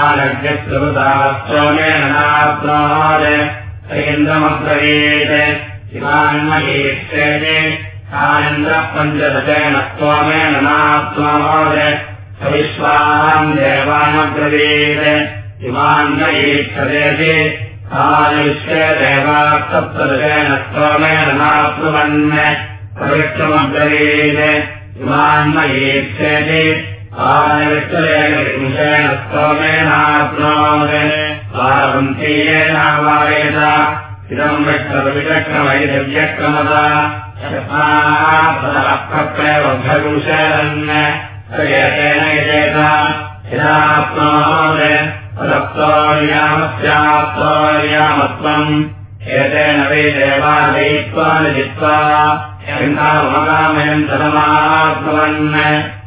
आनव्यक्रोमेनाप्नोत् इन्द्रमब्रवीत् इमान्मयीक्षेति आनन्द्रः पञ्चदशेन त्वमेन नात्महोदय सविश्वान् देवानब्रवीत् इमान्मयीक्षतेति आयुष्ये देवाः सप्तदशेन त्वमेन नाप्नुवन् पवित्रमब्रवीत् इमान्मयीक्षेति आनविष्टलेन स्तोमेनाप्नोत् पारवन्तीयेनावायेत इदम् यजेत यदाप्नोत् तदप्तोर्यामस्याप्तोर्यामत्वम् एतेन वै देवादयित्वा जित्वा यङ्कामकामयम् तदमात्मवन्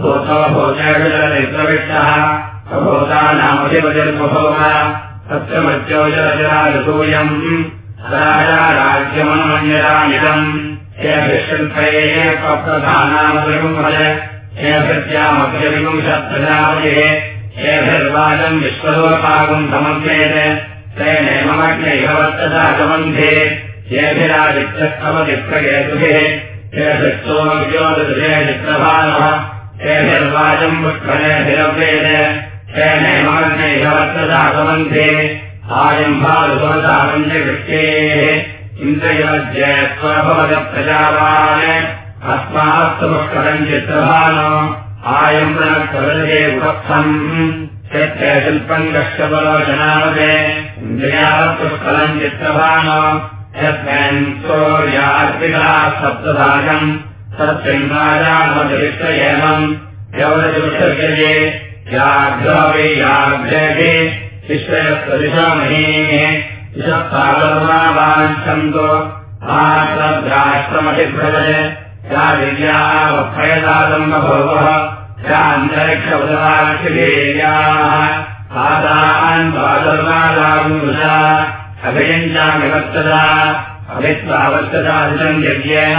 भूतो राजा राज्यमनुमन्यतामिदम् प्रधानामृगुम्भज हेभृत्यामभ्यविगुंशप्रजापतिः हेभिर्वाजम् विश्वलोकागुम् समन्वेत् तेनैमग्नैभवत्तदागमन्धे हेभिरादित्यस्तमदिप्रकेतुभिः हेभिर्सोमव्योदृशे चित्रभानः अस्मास्तु पुष्करम् चित्रभानो आयम् पुनः उपस्थम् शक्य शिल्पम् कश्यपलोचनामते इन्द्रियावत्पुष्करम् चित्रभानो। यस्मिन् सूर्यार्पिता सप्तभागम् तत्सिंहाजामतिष्ठ एवम् यवदुष्टर्यते याघ्रो वै याघ्रेभिः शिष्यस्तदिशामहीः दिशत्तालमावाञ्छन्तो आश्रद्राष्ट्रमधिभ्रज या दिव्याः वक्षयदादम्बभोवः या अन्तरिक्षउदवाक्षिलेयाः आदान् द्वादर्वादागुरुषा अभियञ्चामिवर्तदा अभित्वावर्तदादिशम् यज्ञेन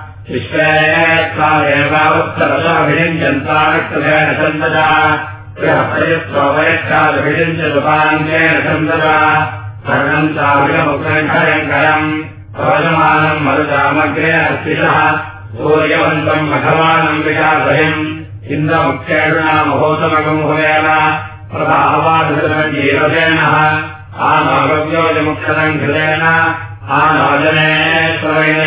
सन्तदा वयस्कादभिञ्जलुपान्तेन सन्तदा सर्वम् चाविमुखरम् प्रवजमानम् मरुदामग्रे अर्पिषः सूर्यवन्तम् मघवानम् विशासयम् इन्द्रमुख्येणामहोतमगमुहवेन प्रभावादृतजीवसेनः आनोगव्योजमुक्षरम् कृतेन आनोजनेश्वरेण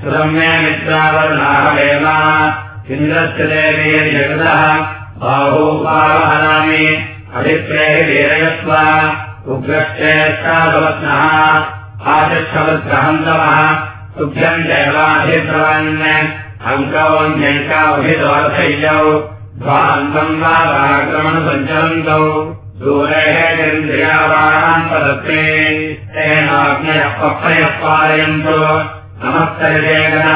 सुरम्ये मित्रावर्णाहवेन इन्द्रस्य देवी जगतः बाहूपावहनामि अभिप्रेः वीरयस्व उग्रश्चेष्टावत्नः आचक्षवद्ग्रहन्तवः तुभ्यम् देवाधिप्रवन् अङ्कौन्यङ्काभिदोर्थय्यौ द्वान्तम् वा पराक्रमणसञ्चलन्तौ दूरेः चन्द्रियावाणान् पदत्ते। तेनाग्नयः पक्षयः पालयन्तु नमस्तरिवेगन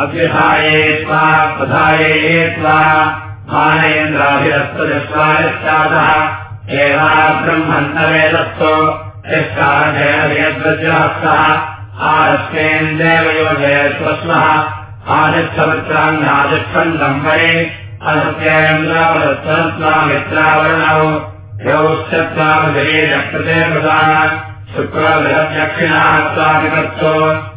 अभ्युधाये त्वा प्रधाये त्वा। मानयेन्द्राभिरस्तुजस्वायश्चातः एवा ब्रह्मन्तवेदस्तु यद्वज्रहस्तः आरस्मेन्देव योजयस्वस्मः आदित्सवत्रान्नादिच्छन् दम्परे असत्येन्द्रावदत्तमित्रावर्णौ योश्चत्वामशरीरकृते प्रदान शुक्रबृहद्दक्षिणाः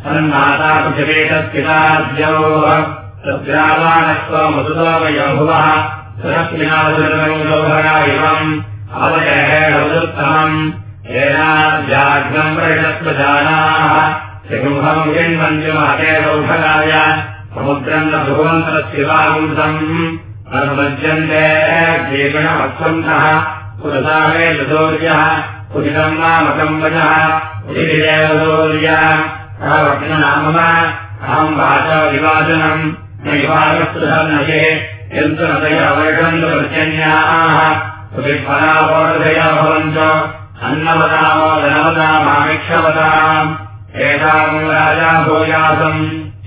मुदनमन्यराम् सन्माता पृथिवीतत्पिताद्योः तद्रावाणस्वमसुतोमयो भुवः सुरस्मिनासुरमयोभगा इमम् अवयहेणोदुत्तमम् येनाद्याग्नम् प्रजत्वजानाः त्रिगुम्भम् विन्वन्त्यमहते सौभगाय समुद्रम् न भुवन्तरशिवागुंसम् अनुमज्यन्ते जीवनमत्सन्तः पुरसा मे लदोर्यः अहम् वाचा विवाचनम् न विवाहस्तुधर्नये यन्त्रतया वर्षम् प्रत्यन्याः सुविफलापोदया भवन्त अन्नवदामो धनवदामामिक्षवदाम् एताम् राजा भूयासम्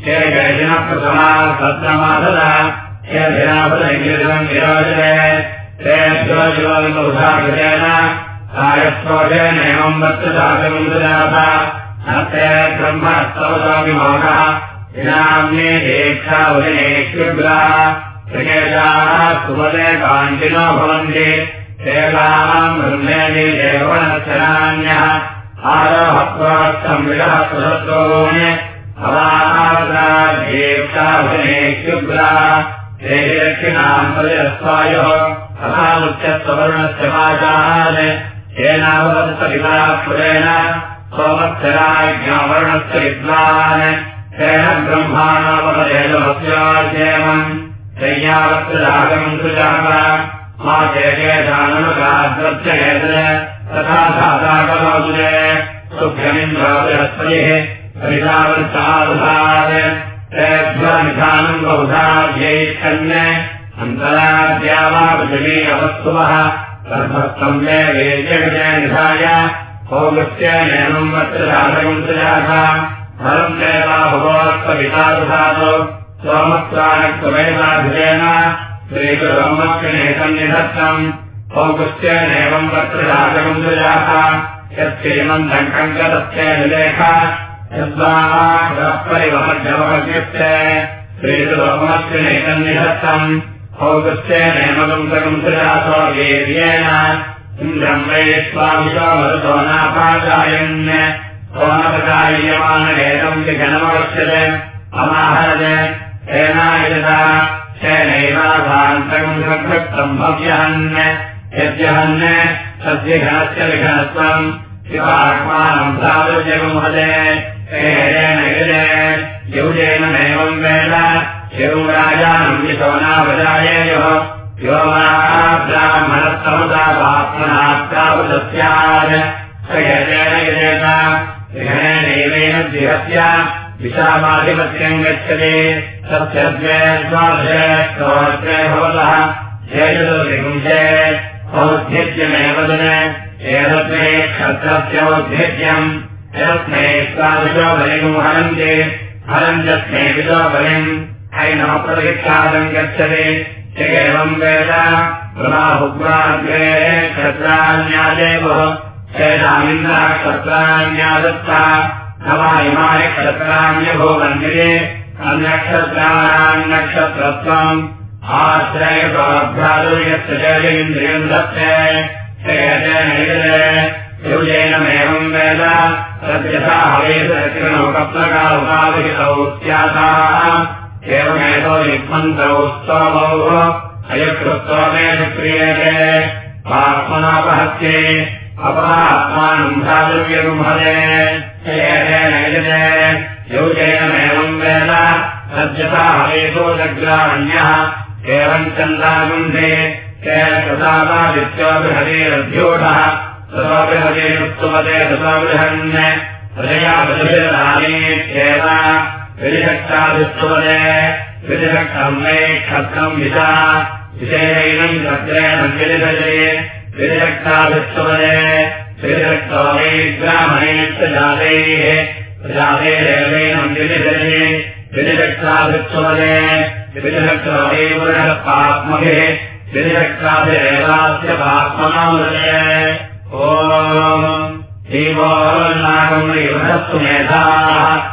हे जयजिनः प्रथमा सत्रमासदा हे धिनापदम् विराजते ते शिवशिवबुधाकृतेन कार्यस्वोषेणैवम् वत्सदासमुद्राः ते ब्रह्मस्तवसामिमोहः विनाम्ये दीक्षावदिनेष्युग्राः त्रिकेशाः सुमदे काञ्चिनो भवन्ति। केशाम् ब्रह्मेणि देवनश्चनान्यः आरोहत्वार्थम् विडः सुरत्वोन् अवादीक्षावदिनेष्युग्राः ते दक्षिणाम् परिरस्वायोः। तथामुच्यत्ववर्णस्य वाचान् येनावदत्तविलापुरेण सोमक्षराज्ञावर्णस्य विद्वान्। तेन ब्रह्माणावदेशमस्याध्ययनम् शय्यावत्ररागम् सुजात मा चेकेशाननुगाद्रत्येत तथा पृथिवी अवस्तुवः गर्भस्तम् मे वेद्यविजयनिधाय देवा भगवत्पवितादुधातु सोमत्राणत्वमेधाभिजेन श्रीगुरुमक्षिणेसन्निधत्तम् भोगस्येनैवम् वत्ररागम् सुजात यत्श्रीमन्तम् कङ्कतस्य निलेख यद्वापरिवहजवहस्य श्रीगुरुमक्षिणेसन्निधत्तम् भोगस्येनैवम् सकम् सुजातो वीर्येण इन्द्रम् वै स्वामितो मरुतो नापाचायन् सोमपचायमानवेदम् विघनमवश्यते अमाहरज सेनायता सेनैवाभान्तम् सकृत्तम् भव्यहन् यद्यहन् तस्य घनस्य विघनत्वम् शिवात्मानम् हेरेण गिरे यौजेनमेवम् वेद शिवराजानम् विशोनावजाययोः यो ब्राह्मणस्तमुदात्मनात्तावदस्यात् स्वयजेन यजेत विघनेनैवेन द्विहस्य विशामाधिपत्यम् गच्छति। तस्य द्वे द्वादशे भवतः। जयजुर्विपुंसे औद्धित्यमेव दिन। एतद्वे क्षत्रस्योद्धित्यम्। यस्मै द्वादशो बलिम् हरन्ति। हरम् यस्मै विदो बलिम् हैनमप्रतिख्यातम् गच्छति एवम् वेद प्रमाहुग्राग्रे क्षत्राण्यादेवः चेदामिन्द्रः क्षत्राण्यादत्ता नवा इमानि क्षत्राण्यभूवन्दिरे अन्यक्षत्राणान्नक्षत्रत्वम् आश्रयभ्रातुर्यस्य जयेन्द्रियम् दत्ते युजेनमेवम् वेद। तद्यथा हवेशकिरणौकप्लकारुकाविहितौ स्याताः एवमेतो युग्मन्तौ स्तोमौ अयकृत्वमेषु क्रियते आत्मनापहत्ये अपरात्मानम् भ्रातृव्यगुम्हते योजेनमेवम् वेद। सज्जता हवेतो जग्रामण्यः। एवम् चन्दागुन्धे केन हरेरभ्योढः सदापि हरेरुत्तमते सदाबृहन् प्रजया प्रतिभिराणेत्येव विधिशक्ताभिस्तुवदे विधिशक्तम् मे क्षत्रम् विजा विषयैनम् क्षत्रेण विलिभजे विधिशक्ताभिस्तुवदे विधिशक्तो मे ग्रामणेश्च जातैः प्रजातेरेवैनम् विलिभजे विधिशक्ताभिस्तुवदे विधिशक्तो मे पात्मभिः विधिशक्ताभिरेवास्य पात्मनोदये ओ ीवोन्नागम्यस्तु मेधाः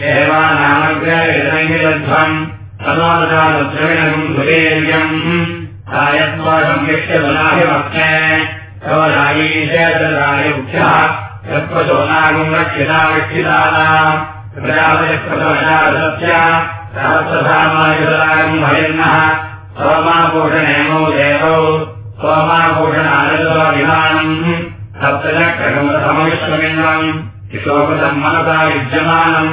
देवानामग्रध्वम् तमोदकाद्रविणम् सुवीर्यम् आयत्वादम् यक्षगुणाभिमक्ते कवरायीशेतरायुभ्यः यत्त्वशोनागुम् रक्षिता रक्षितानाम् प्रजापतिप्रथमजातस्य सहस्रधामायुतरागम् भयन्नः सोमाभूषणेमो देवौ सोमाभूषणानन्दविमानम् सप्तचक्रगमसमविश्वमिन्द्रम् किशोकृतम् मनसा युज्यमानम्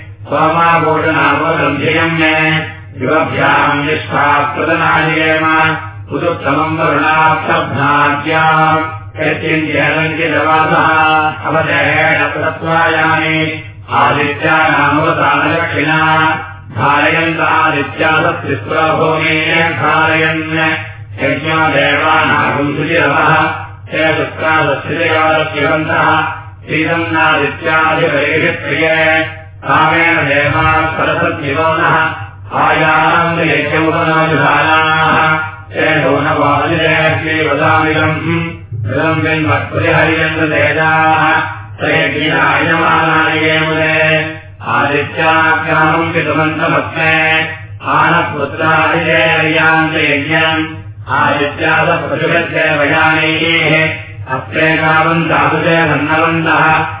सोमाभूषणावसन्ध्ययम् मे युवभ्याम् निष्ठाप्रदनायेम पुरुत्तमम् वरुणार्थभ्राज्याम् यत्यञ्जलङ्कितवासः अवदहेण प्रत्वायामि आदित्यानामवतानदक्षिणा धारयन्तादित्यासत्रिस्वभूमे धारयन् यज्ञो देवानागुम् सुचिरवः हे शुक्रादस्थितयोरस्यवन्तः श्रीरन्नादित्याधिपरिषत्प्रिये कामेण देवा सरसद्विवोनः आयानन्दयज्ञमुपनाजुधानाः हे नूनवादिरे वदामिदम्। इदम् बिन्वत्पुरिहरियन्द्रतेजाः स यज्ञायमानाय मुदे। आदित्याख्यानम् पितुमन्तमस्मे। आनपुत्रादिजयर्यान्तयज्ञम् आदित्यादपशुभद्देवयानैः। अप्रेकावन्तादुजे धन्नवन्तः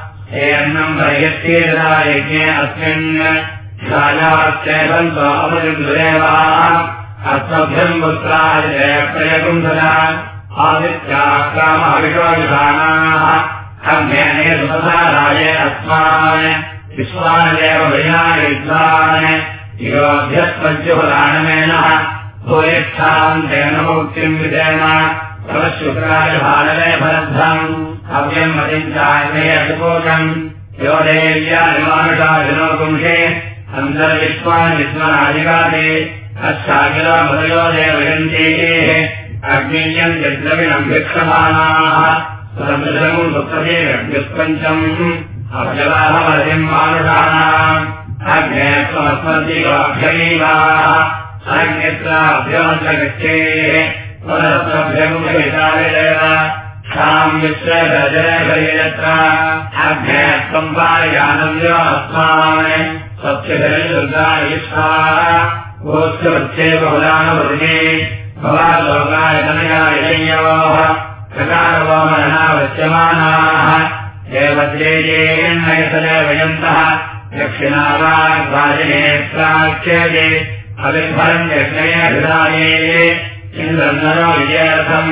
हेऽन्नम् परिहत्येतदायज्ञे अस्मिन् राजाश्चेतन्तो अमृतदेवाः अस्मभ्यम् अस्मान्। विश्वानदेव विनायुद्धान् योऽभ्यस्पञ्चुपुराणमेनः भूयिष्ठाम् तेन मुक्तिम् विधेम तवशुक्राय भारवे भरद्धम् हव्यम् मतिञ्चान्ये अशुकोचम् यो देव्या निमानुषा विनोपुंसे अन्तर्विश्वानिस्मराधिकारे अश्चाकिलामदयो देवयन्तेः। अग्नेयम् यद्रविणम् वीक्षमाणाः। सदृशम् सुप्रदेव्युत्पञ्चम् अजलाहमतिम् मानुषाणाम्। अग्ने त्वमस्मद्दिवाभ्यमीवाः अन्यत्राभ्यमच गच्छेः पुनरभ्यमुखविचारेण शाम् विश्वरजनभयत्र अग्ने त्वम् पारयानव्यो अस्मान् स्वच्छदुर्गायिष्ठाः गोत्रवृत्ते बहुलानुवृणे भवालोकाय तनयाययोः प्रकारवामनावश्यमानाः देवद्रेजेन्नयतदेवयन्तः दक्षिणावाग्वाजनेत्राख्यजे अविर्भरम् यज्ञयभिधाये इन्द्रन्दनो विजयर्थम्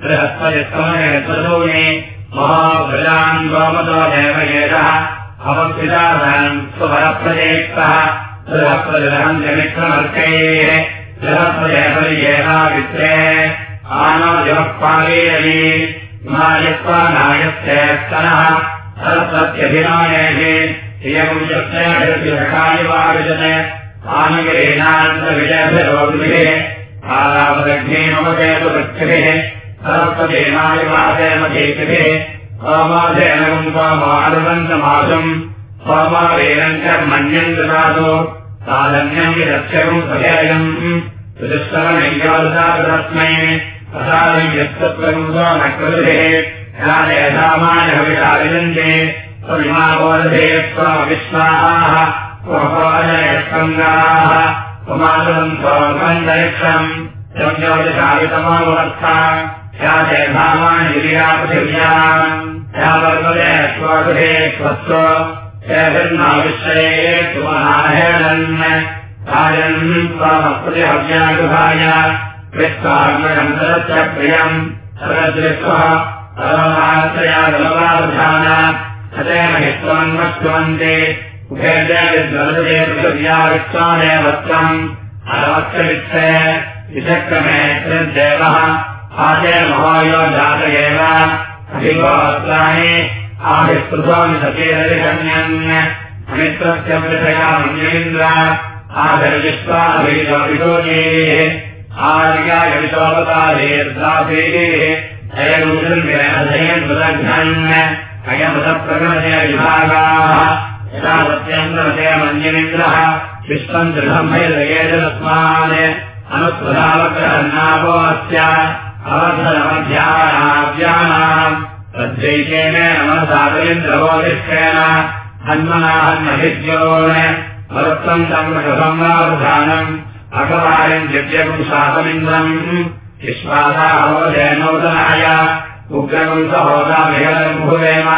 शिवक्रस्मितसमस्तमागुंसे बृहत्पयत्वमनेतॄणि महाभृजान् गोमतो देवयेषः अवस्थितान् स्वरप्रजेक्तः बृहत्प्रजलहम् जमित्रमर्कैः बृहत्प्रजयपरियेषा वित्रे आनवजमः पालेयि नायत्वा नायस्यस्तनः सरस्वत्यभिनायेः इयम् शक्तयभिषकायवाविशते आनगिरेणान्तविजयभिरोग्भिः आलापदग्नेमपदेतु वृक्षभिः सरस्वतेनायवासेमधीतिभिः सोमाधेन कुम्पामारुदन्तमासम् सोमावेनम् च मन्यम् ददातु साधन्यम् विरक्षकम् सभेयम् ऋतुस्तरमैकादशातस्मै प्रसादम् यत्तत्त्वम् नकृतिः यादेधामानहविषाविदन्ते स्वमिमाबोधे स्वविश्वाः स्वपादयस्कन्दाः स्वमातरम् स्वमन्तरिक्षम् संयोजशावितमोवस्था यादेधामानिर्या पृथिव्याम् या वर्तते स्वगृहे स्वस्व यभिर्नाविश्रये सुमनाहेणन् राजन् त्वमस्पतिहव्यागृहाय कृत्वाग्नगन्धरस्य प्रियम् सरदृष्ट्वा परमात्रयादलवाधान तदेव हि त्वन्वक्ष्वन्ते उभेदे पृथिव्या विश्वानेव त्वम् अलवक्षवित्ते विचक्रमे आचे महोयो जात एव अभिगोत्राणि आभिस्पृथोमि सचेदरिगण्यन् अमित्रस्य पृथया मन्येन्द्र आभिर्विश्वाभिगोजेः आर्याय विशोपताधेर्दासेः अयमुदन्यम् सुदघ्नन् अयमुदप्रगणस्य विभागाः। यथा सत्यन्द्रते मन्यमिन्द्रः। विश्वम् दृढम् भैर्येतस्मान् अनुप्रधावग्रहन्नापो अस्य तम्रसंवावधानम् अकवायम् दिव्यगुम् शासमिन्द्रम् विश्वासाहोजयनोदनाय उग्रगुम् सहोदामिहलम् भुवेम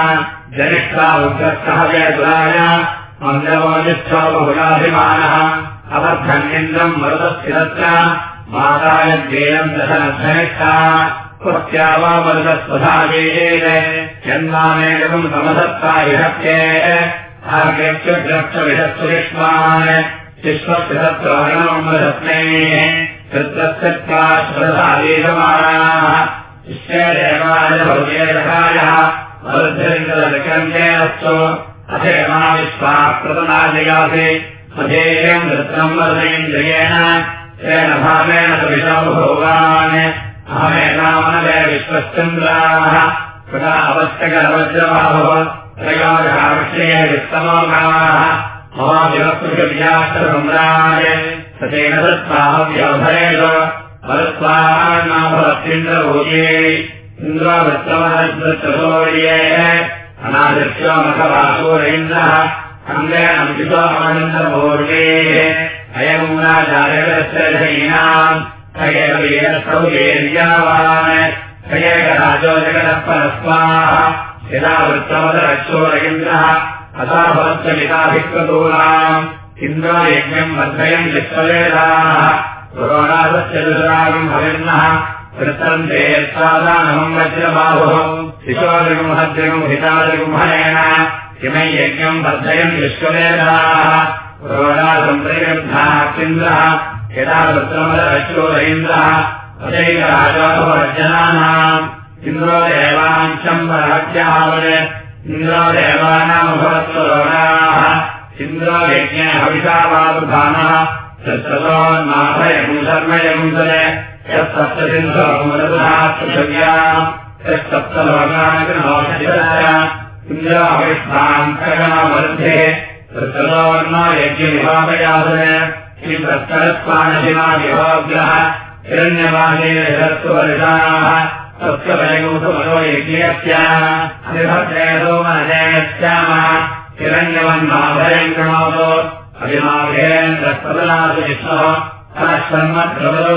जनिष्ठा उग्रस्थः जयतुलाय मन्दवोदिष्ठो बहुलाभिमानः अवर्धन्यन्द्रम् मरुतस्थिरत्र मातायज्ञेयम् दशनद्धनिष्ठा कृत्या वा मरुतस्वधाजेन जन्मामेकम् समसत्ता विहत्ये आर्यक्षुद्रक्षविषत्सुरिष्मान् विश्वस्थिरत्वारणमरत्नेः कृत्रस्यत्वाश्वरसादेशमानाः शिष्यदेवाय भवतेरकायः वरुद्धरिन्दलकन्तेरस्तु अथेमा विश्वाप्रतनाजयासे। मधेयम् वृत्रम् वरदेन्द्रियेण तेन भावेन सविषौ भोगान् अहमेकामनवे विश्वश्चन्द्राः। तदा अवश्यकरवज्रबाभव त्रयोदशावश्ये वित्तमोगाः महाविवस्पृगव्याश्रम्राय सतेन दत्ताव्यवभरेण परस्वान्नाभवत्रिन्द्रभूये इन्द्रावृत्तमहद्वृत्तसौर्ये अनादृश्यमखवासूरेन्द्रः धैनाम् हयेव वीरसौर्येर्यावान् हयेकराजो जगतः परस्वाः यदा वृत्तमदरक्षोरयिन्द्रः अथा भवत्यमिताभिक्तूनाम् इन्द्रायज्ञम् वर्धयन् विश्ववेदाः। पुरोणादस्य दुरागम् भविर्नः वृत्तम् ते यत्सादानमम् वज्रबाहुः। शिशोरिगुंहद्रिगुम् हितादिगुम्हनेन किमै यज्ञम् वर्धयन् विश्ववेदाः प्रयुग्धाः यदा वृत्तमदरक्षोरयिन्द्रः तदैकराजोभवज्जनानाम् इन्द्रो देवाञ्चम् वराज्यावन् इन्द्रो देवानामभवत्वरोणाः इन्द्रो यज्ञे हविषावादुधानः तत्सतोन्माभयम् शर्मयमुदरे यत्सप्तसिन्धोमुदुधा पृथिव्याम् यत्सप्तलोकानकृनोषितस्य इन्द्रो हविष्ठान्तगणमध्ये तत्सतोन्नो यज्ञविभागयादन श्रीप्रस्तरस्वानशिमाविभोग्रः हिरण्यवादे शरत्वर्षाः तस्य वयगुसुमनो यज्ञस्य अधिभद्रेदो मनजयस्याम हिरण्यवन्माभयम् कृणोतु अभिमाभेन्द्रस्पदनासु विष्णुः तनः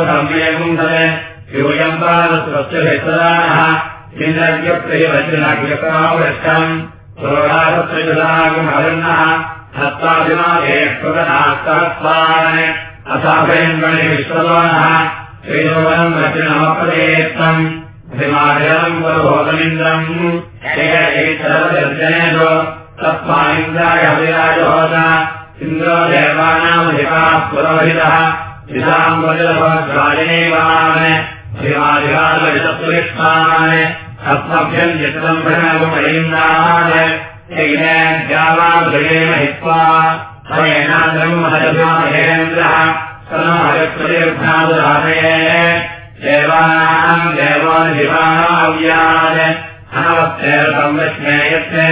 सम्यगुंसले यूयम् पादस्वस्य भित्तदानः इन्द्रज्ञप्रियवचनज्ञकावृष्टम् कृतनास्तहत्वान् अथाभयङ्गणि विश्वदानः श्रीशोभनम् वचनमपदेत्तम् अभिमाभेदम् पुरोहोतमिन्द्रम् एकैतरजनेषु तस्मादिन्द्राय अभिराजहोत इन्द्रो देवानामधिकाः पुरोहितः विशाम् वजलभद्राजनेवान् अभिमाधिकालविषत्वरिष्ठान् अस्मभ्यम् चित्रम् प्रणवमयिन्द्रान् यज्ञावादृगेण हित्वा स्वयेनान्द्रम् हरभिमाहेन्द्रः सनहरिप्रतिर्भ्यादुरादये देवानाम् देवादिवानाव्यान् अनवत्तेन संविस्मेयत्ते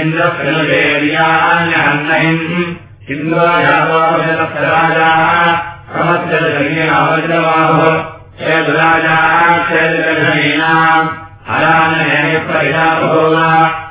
इन्द्रप्रनुदेव्यान्यहन्नहिम् इन्द्राजातोपजलप्रराजाः समत्यजलीनावजलवाहुः क्षेदुराजाः क्षेदुकर्षणीनाम् हरानयप्रहिताबभूव अभियुद्धानिगातप्रसृत्रोन्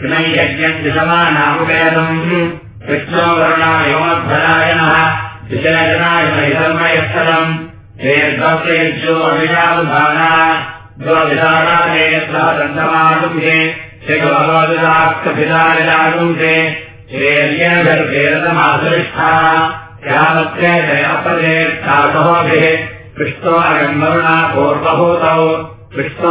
यज्ञम् दिशमानामुपेदम् कृष्णो वरुणायोमध्वरायणः विशेषणाय महिधर्मयस्थलम् हेर्भक्तेभ्यो अभिषादुधाना द्वविधानादेशमागुंसे शिखभगवदास्तभिधारिलागुंसे श्रेर्येरतमासरिष्ठा यावत्ते जयापदेष्ठासहोभिः कृष्णो अगन्वरुणा पूर्वभूतौ। कृष्णो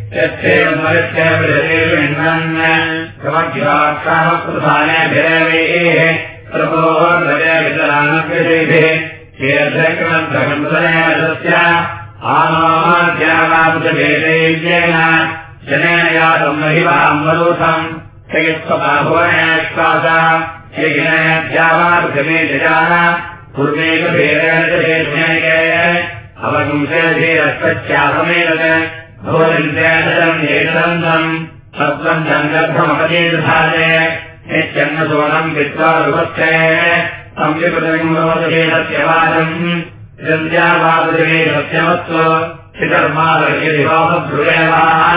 यच्छेवमरित्यभिषेषिण्वन् समज्याक्षामप्रधानेभिरवैः प्रभोर्गजवितरानकृषिभिः ेर्धक्रमन्तस्य आमाद्यावाबुधभेदैर्येन जनेन यातम् महिमाम् वरूथम् ययत्वबाभुवनेश्वासा यज्ञावाबुधमे जजान पूर्वेकभेदेन च हेष्णैके भोजन्तेदम् एकदन्तम् सत्त्वम् सत्यवादम् सन्ध्यावादे सत्यमत्व शिखर्मादर्यदिवासभ्रुवेवाः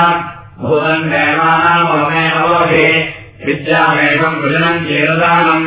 भूतम् देवानाममेवोधे विद्यामेकम् वृजनम् चेरदानम्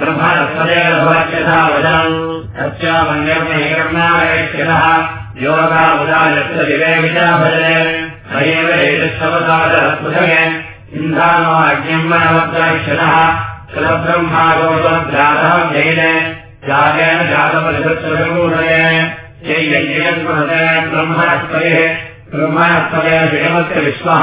ब्रह्मणत्वदेवच्छता वचनम् तस्यामन्यर्मैकर्णालयक्षतः योगामुदायस्य विवेकिता भजने स एव जातपरिषत्समूढये चैयज्ञम् ब्रह्मणस्पतिः ब्रह्मणस्पदे। विषमस्य विश्वः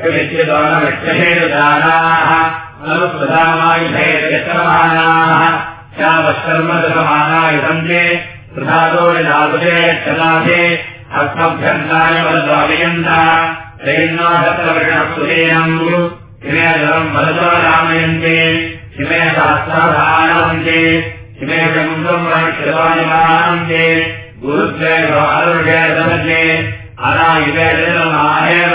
विद्युदोनविक्षहेदानाः अनुप्रधामायुधैर्यक्रमाणाः श्यामशर्मदसमानायुधन्ते प्रधातोरिदातुजे क्षदाधे हस्तभ्यन्ताय वदद्वालयन्ता त्रैन्नाशत्रविषणसुरेणम् इमे जलम् वदतो रामयन्ते। इमे शास्त्राधानवन्ते इमे शमुद्रम् वणक्षवानिवानन्ते गुरुद्वैर्वारुषेदमन्ते अना इमे जलमाहेव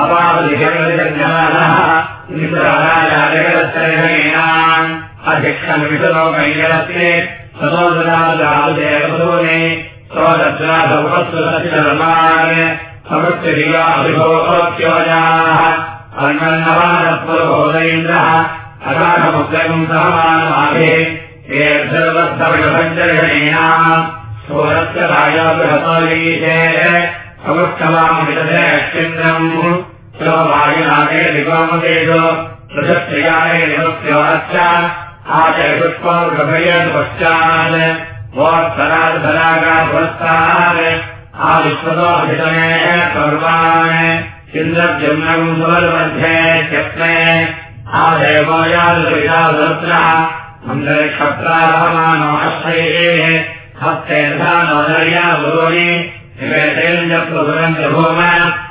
श्रीकाभ्यः अवादिजनाः इन्द्रायाजगदश्रेणीनाम् अधिक्षमिषलोकैरस्ति सदोदरादेवसूने सोदत्राभवत्सुरमान् समृत्यभिभोक्योजाः अन्नवानपुरोदयेन्द्रः अगाधमुग्रम् सहमानमाभे ये सर्वत्सविषपञ्चर्षणीनाम् सोरस्य राजाबृहतोलीशे समुत्सवामिदशेन्द्रम् स्ववायुनागे दिगोमदेशो पृथक्क्रियाय निमस्योरश्च आचयपुष्पम् पश्चात् वोत्तराधरागापुरस्तात् आविश्वतोभितमे सर्वान् इन्द्रजम्नम् सुवर्मध्ये त्यक्ते आदेवोयादृशादृत्रः मन्दक्षत्रारहमानो अश्वैः हस्तेर्धानो दर्या गुरोणि निवेदेन्द्रप्रभुरञ्जभूम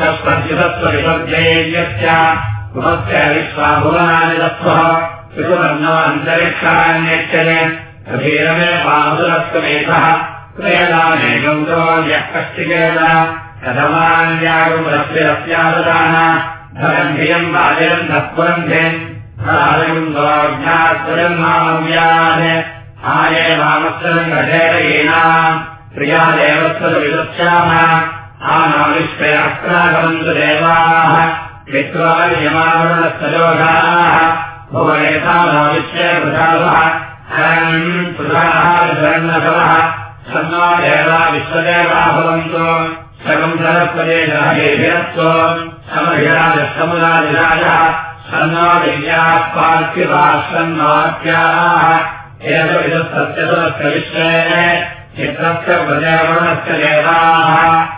सस्पद्युतत्वविसर्जयेयस्य पुनश्च विश्वाभुवनानि दत्वः त्रिपुरन्नो अन्तरिक्षान्यक्षणे कबीरमे बाहुलत्वमेधः प्रयदाने गौतो यः कश्चिकेन कथमान्यागुमरस्यरस्याददान धरन्धियम् बाजरन्धः पुरन्धिम् ज्ञात्वरन्माव्यान् आये वामस्वरम् घटेरयीनाम् प्रियादेवत्वविदस्यामः आनाविश्वयात्रागमन्तु देवाः वित्वायमावरणस्तलोगाः भुवनेतानाविश्वप्रसादः हरम् सुधाः सन्नो देवा विश्वदेवा भवन्तु सकम् सरस्वदेशो समहिराजसमुदादिराजः सन्नो दिव्याः पार्थिवाः सन्नात्याः एतविदः सत्यसुरस्य विश्वे चित्रस्य प्रजयवर्णस्य देवाः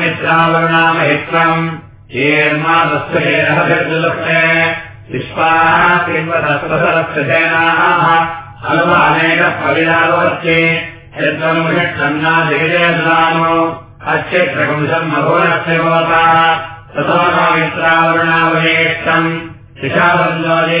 मित्रावरुणामहित्रम् येर्मादस्वेरहलक्ष्ये विश्वाः त्रिम्बदस्वसरक्षसेनाः अनुमानेन कविरावत्ये यद्वनुषन्नादिविजयदानो अच्छेत्रकंसम् मघोरस्य भवताः ततो न मित्रावरुणावयेष्टम् शिशाबन्धोजे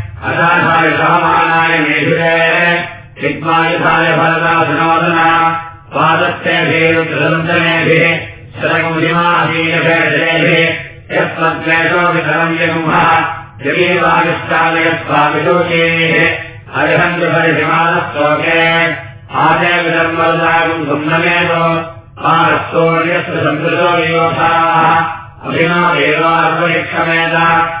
अदाधाय सहमानाय मेधुरे विद्वायुधाय फलदासनोदना पादस्यभिरुद्रदन्तनेभिः शरगुरिमाधीनभेदरेभिः यत्त्वद्वेषोऽभिधरम् यगुंहः जगीवायुष्टालयत्वाभिशोचेः हरिहन्तुभरिमानस्तोके आदयविधर्मदागुम् सुम्नमेतो मानस्तोर्यस्य संकृतो वियोधाः अभिनवेवार्वयक्षमेद प्रजालेन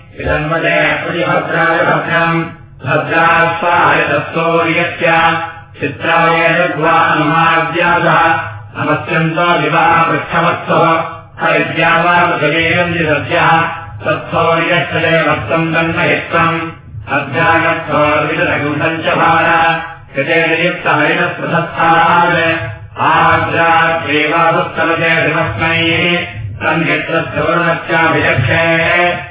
विधन्वते प्रतिभद्राय भद्रम् भद्रास्वाहयतस्तोर्यस्य चित्रायद्वानुमाद्यासः नमस्यन्तो विवाहपृच्छवत्सः हरिद्यावापृथिवेयम् सद्यः तत्थोर्यस्य देवत्तम् तन्महित्वम् अध्यागत्थोर्विदलघुसम् च भार कृतेर्युक्तहरितस्पृशस्थात् आद्राद्वेवासुत्तमते शिवस्मै तन्नित्रस्थवर्णस्याभिलक्षे सूर्योपस्थे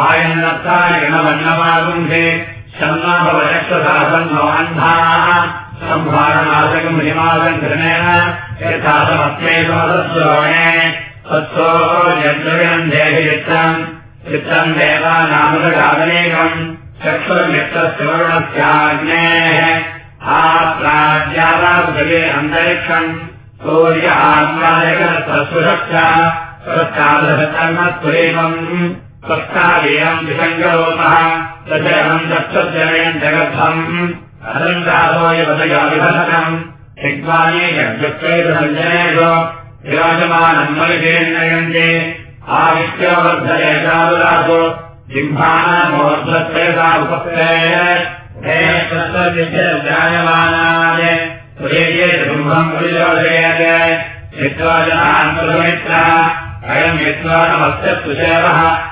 आयन्नत्तायणवन्नमागुम्भे शन्नाभवचक्षसासन्नो अन्धाः सम्भारणाशकम् हिमासम् घृणेन यथा समत्मे समसस्रोणे तत्सो यन्त्रविनन्देहि चित्तम्। चित्तम् देवानामृगादनेकम् चक्षुर्मित्रस्य वरुणस्याग्नेः आप्राज्यावागृहे अन्तरिक्षम् सूर्य आत्मायकसुरश्च स्वस्तादशकर्मत्वरेवम् स्वस्तावीरम् विसङ्गरोपः। दशरम् दक्षजनयम् जगद्धम्। अलङ्कारोयपदयाविभसकम् ऋग्वाणे यज्ञैकसञ्जनेषु विराजमानम् मलिकेन्द्रयन्ते। आविष्यवर्धयेतादुरासु जिह्वानमोर्धत्वेता उपस्थे ब्रह्मम् परिशोधयेत् चित्वाजनान् प्रथमित्रः अयम् यत्त्वानमस्यत्सुशेवः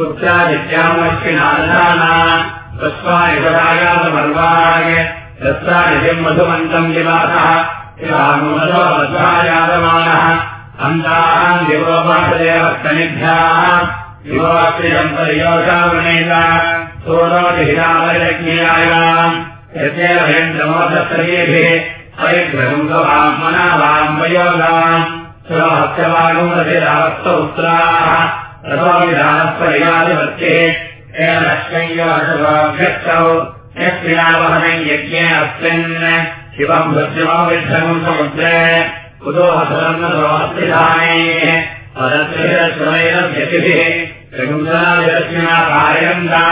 कुत्रादित्यामश्विनादाना तस्मायुगरायातमर्वाय तस्मादिम् मधुमन्तम् विवासः यादमानः अन्तान् दिवोपासदेवस्तनिभ्याः युवाश्रियम् परियोषावृणेत सोनोदिहिरामयज्ञायाम् यद्येन्द्रमोदस्त्रीभिः परिग्रहुवाम् वाम् वयोगाम् यज्ञे अस्मिन् शिवम् भृत्यमोविद्धम् समुद्रे। कुतोहसर्णसोऽस्तिधानेः परत्रिरश्वैरभ्यतिभिः त्रिगुंसनादिरश्मिना कार्यन्ता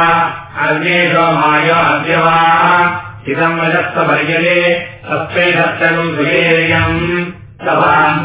अग्नेशो मायो अद्यवा इदम् वजस्तपर्यले तस्मै सत्यगुम् सुवीर्यम् सभाम्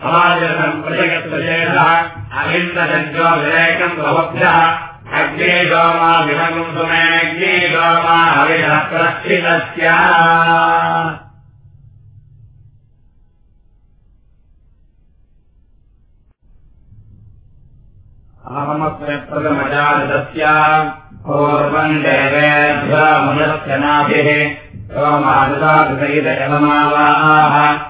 समाजसम् प्रजगत्वशेषः अविन्दजन्यो विवेकम् बहुभ्यः। अग्नेशो मा विभगुम् सुमेऽग्नेशो मा हविषः प्रस्थितस्य। अहमस्य प्रथमजातस्य पूर्वम् देवेभ्यमुदस्य नाभिः सोमादुदासहितयमावाः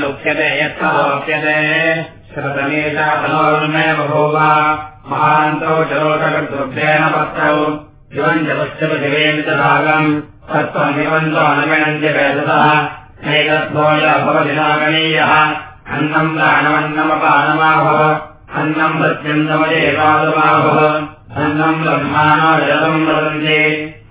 लुप्यते यत्र महान्तौ चरोटकदुर्भेण पत्रौ शिवम् जपश्च पृथिवेन्द्रभागम् तत्त्वमिवन्तो अनुगणञ्च वेदतः। नैतद्भोजभवदिनागणीयः अन्नम् प्राणमन्नमपानमाभव। अन्नम् प्रत्यन्तमदेवादमाभव अन्नम् ब्रह्माणो जलम् वदन्ति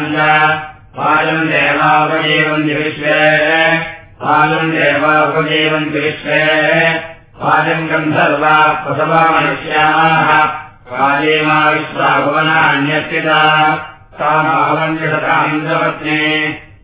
च। पालम् देवापजीवन्ति विश्वे। पालम् देवापजीवन्ति विश्वे। पालम् गन्धर्वा प्रसवा मनुष्याः कालीमा विश्वाभुवनान्यस्थिता। सा मावञ्चतामिन्द्रपत्नी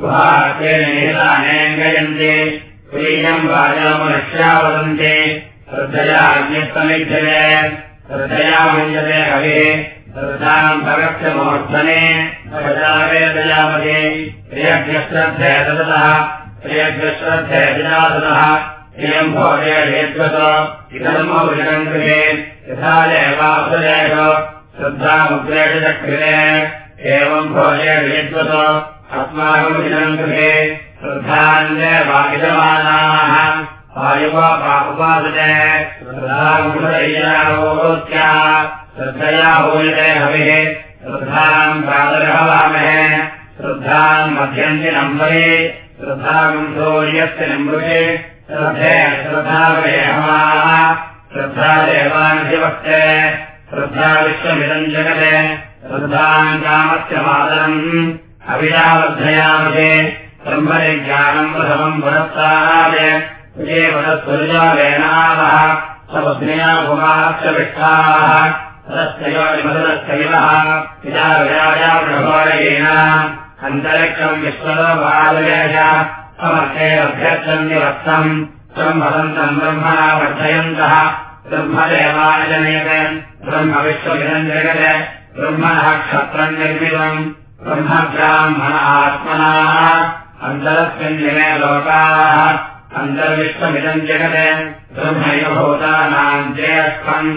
गुहाकेनेतानेङ्गयन्ते प्रियम् वाचमनुष्या वदन्ति श्रद्धया अग्निस्तमिध्यते श्रद्धया मुञ्जते हविः श्रद्धाम् भगस्य मोर्धने प्रजावेदयामते प्रियज्ञश्रद्धे ददतः प्रियज्ञश्रद्धे विजाततः इयम् भोगे हेद्वत इदम् विजगम् कृते यथा देवासुरेष श्रद्धामुग्रेष चक्रिते एवम् भोगे हेद्वत अस्माकम् कृते श्रद्धान्यवायमानाः वायुवापापपादते श्रद्धामुदय्यावोत्या श्रद्धया हूयते हविः श्रद्धाम् प्रादरहवामहे श्रद्धाम् मध्यन्ति नम्बरे श्रद्धाम् सूर्यस्य निमृते श्रद्धे श्रद्धावयहमाः श्रद्धा देवान्धिवक्ते श्रद्धा विश्वमिदम् जगते श्रद्धाम् कामस्य मातरम् ब्रह्मविज्ञानम् प्रथमम् अन्तरिक्षम् विश्वलोपालयज समर्थे अभ्यर्थम् निवत्तम् ब्रह्मदन्तम् ब्रह्मणा वर्धयन्तः ब्रह्मदेवानजनयते ब्रह्म विश्वमिदम् जगते ब्रह्मणः क्षत्रम् निर्मितम् ब्रह्मब्राह्मण आत्मनाः अन्तरस्मिन्निमे लोकाः अन्तर्विश्वमिदम् जगते ब्रह्मैव भूतानाम् ज्येष्ठम्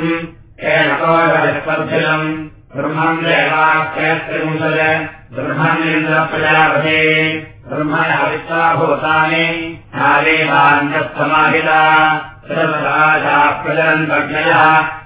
केनकोदस्पर्धिलम् ब्रह्मम् देवाख्यस्त्रिंशज ब्रह्मणेन्द्रप्रजापते ब्रह्मणः विश्वाभूतानि नारीवान्यस्तमाहिता सर्वराजा प्रजरन्तज्ञयः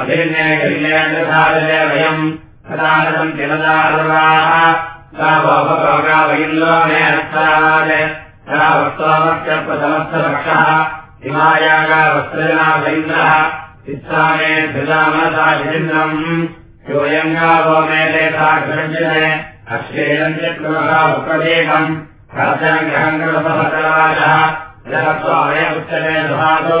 अभिन्यैर्यन्यधारय वयम् कदानम् जनदार्वाः सावोपभोगा वैल्लोमेऽर्थाय तदा वक्त्वामस्य प्रथमस्थपक्षः हिमायागावस्त्रजनाभैन्द्रः चित्सामे धृजामनसा जिन्द्रम् योऽयङ्गावो मेले सा गृहञ्जने अश्वेदञ्चित्कृमः उपदेकम् राजनग्रहम् कृतपहतराजः जगत्वाय उच्यते सभासु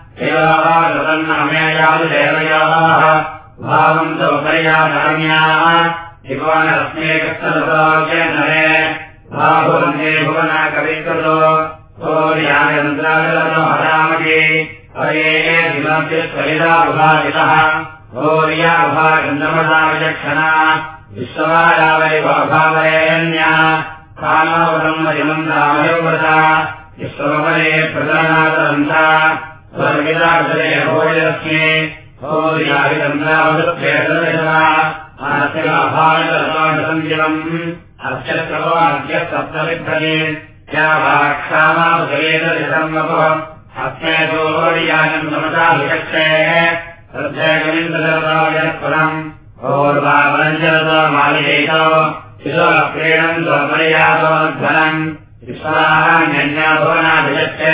एवादन्नमयादुदेवयाः भावम् सौकर्याधर्म्याः शिवानरस्मेकस्तरे भाभुवन्दे भुवना कविकृतो भोर्यायन्द्राजलतो हरामजे हरे दिवञ्चित्सलिताभुभाजितः भोर्याभुभागन्धमदाविचक्षणा विश्ववाया वै भावरेण्या कालावलम्बयमम् रामयोवता विश्वमपरे प्रदानातरन्ता स्वर्गिदाचरे भोजलक्ष्मे भोजाभितन्त्रावदुःखेतरभारतसञ्जलम् अस्य सर्वाद्य सप्तविभ्रमे या वाक्षामावेदर्शन्मपः अस्मे दोर्यानम् समताभिषक्षे श्रद्धेकमिन्द्रदर्वायत्परम् ओर्वावरञ्जलतो मालिकेतो शिशोक्रीडम् स्वपर्यासोध्वनम् विश्वान्यन्याभुवनाभिषक्षे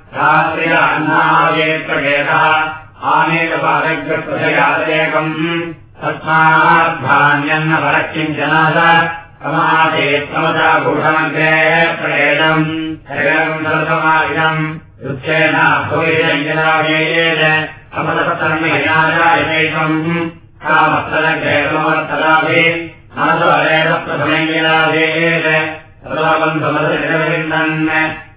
भक्तभक्तधर्मन् अम्भकिमाधेत्यानङ्गभेदम् न भक्त्यनमदन्तर्हिना रात्रिरान्नावेत्रभेदः आनेकपादग्रस्पशयादेकम् तस्माद्धान्यन्न परकिञ्चनाद समाधेत्तमता भूषणग्रे प्रेदम् सरसमाहिनम् युद्धेन भुविरञ्जनाभेयेन अमदपतर्महिनाजायमेकम् कामस्तरग्रेतमवर्तदाभे नासवरेणप्रथमञ्जनाभेयेन सर्वबन्धमदविन्दन्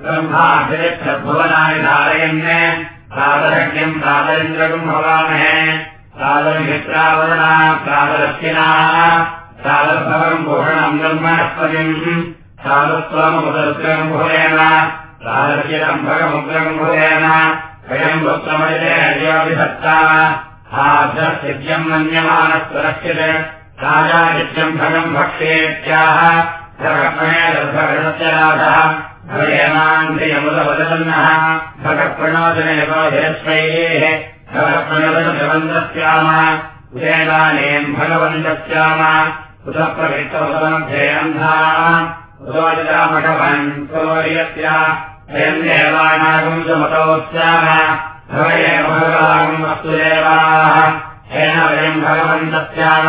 ब्रह्माभिरक्षद्भुवनानि धारयन् प्रातरज्ञम् प्रातरिन्द्रकम् भवामहे प्रातर्शिरम् भगमुग्रम् भूयेन वयम् वक्त्रमयेभिभक्ता आद्रसिद्ध्यम् मन्यमानस्वरक्षित् राजादित्यम् भगम् भक्षेत्याह भगत्मये राधः भवेनान्त्रियमुदवदन्नः भगप्रणोदनेवस्मैः भगप्रणोदनवन्दस्याम उदेदानेम् भगवन्तस्याम। उत प्रवृत्तमुदमध्ये अन्धाः। उदोदितामघवन् सौर्यस्य अयम् देवानागम् सुमतौ स्याम भवये भगवागम् वस्तु देवाः येन वयम् भगवन्तस्याम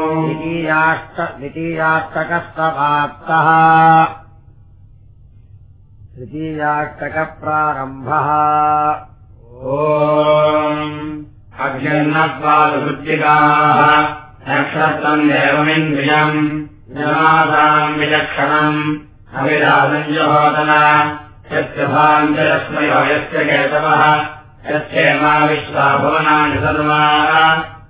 द्वितीयाष्टकस्तवाप्तः। तृतीयाष्टकप्रारम्भः। अभ्यन्नत्वादुवृत्तिकाः नक्षत्रम् देवमिन्द्रियम्। जनासाम् विलक्षणम् अविरासञ्जहोदन यस्य भाञ्जलक्ष्मयो यस्य केशवः। सर्वाः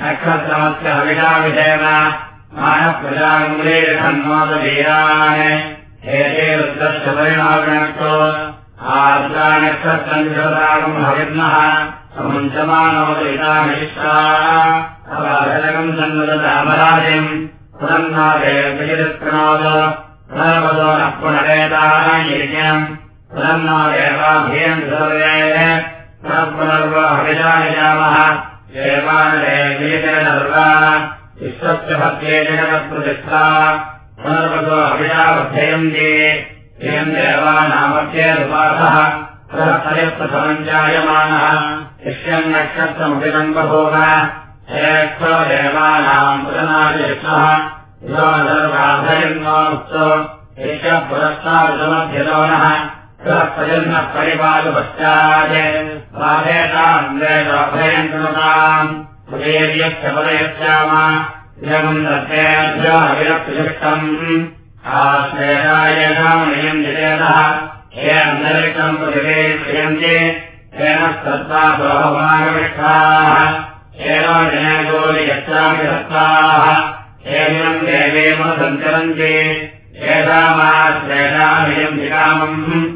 नक्षत्रमस्य हविषाविषेण मानप्रजाङ्गुलीरन्मोदवीरान् एते रुद्रस्य परिणामिणक्तो आर्द्रा नक्षत्रम् विशदागम् हविर्नः समुञ्चमानोदयितामिश्राजगम् सन्वदतामराजिम् पुनन्नादेवोद पुनर्वदो नः पुनरेताः यज्ञम् पुनन्नादेवाभियम् सर्वे पुनर्पुनर्व हविषायामः विश्वस्य भक्ते जगत्प्रतिष्ठा पुनर्वतो अभिषावध्ययन्ते इयम् देवानामध्येरुपासः प्रथयप्रथमम् जायमानः शिष्यम् नक्षत्रमुदिलम्बभोग हेक्ष्व देवानाम् पुरनादिष्णः सर्वाभयन्नोत्सो एष पुरस्तादमध्यलोनः प्रजन्नः परिपालपश्चात् बाधेताम् वेदोभयम् कृताम् उदेर्यस्य पदयस्याम इदम् दत्तेभ्यो विरक्तिशिष्टम् आश्रेषायेषामयम् जितेतः हे अन्तरिक्षम् पृथिवे क्रियन्ते तेन सत्ता सोहमागमिष्ठाः हेनो जनेगोलि यच्चामि सत्ताः हेमिनम् देवेम सञ्चरन्ति येषामाश्रेषामयम् विकामम्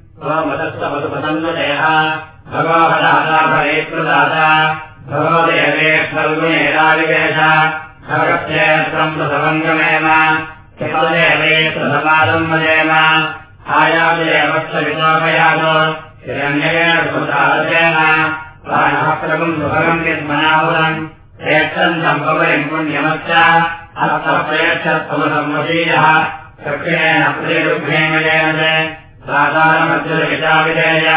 स्वमतस्य मधुपतन्वदेह भगवदाता फलेकृदाता भगवदेवे फल्गुणे राजिवेश भगत्येत्रम् प्रसवङ्गमेव समादम् मदेव आयादेवत्सवितोपयात् हिरण्येन सुतारतेन प्राणहस्त्रकम् सुभगम् यद्मनावरम् प्रेक्षन्तम् भवयम् पुण्यमश्च हस्तप्रेक्षत्वमसंवशीयः दक्षिणेन प्रतिरुभ्येन साधारणमध्यविचाविधेय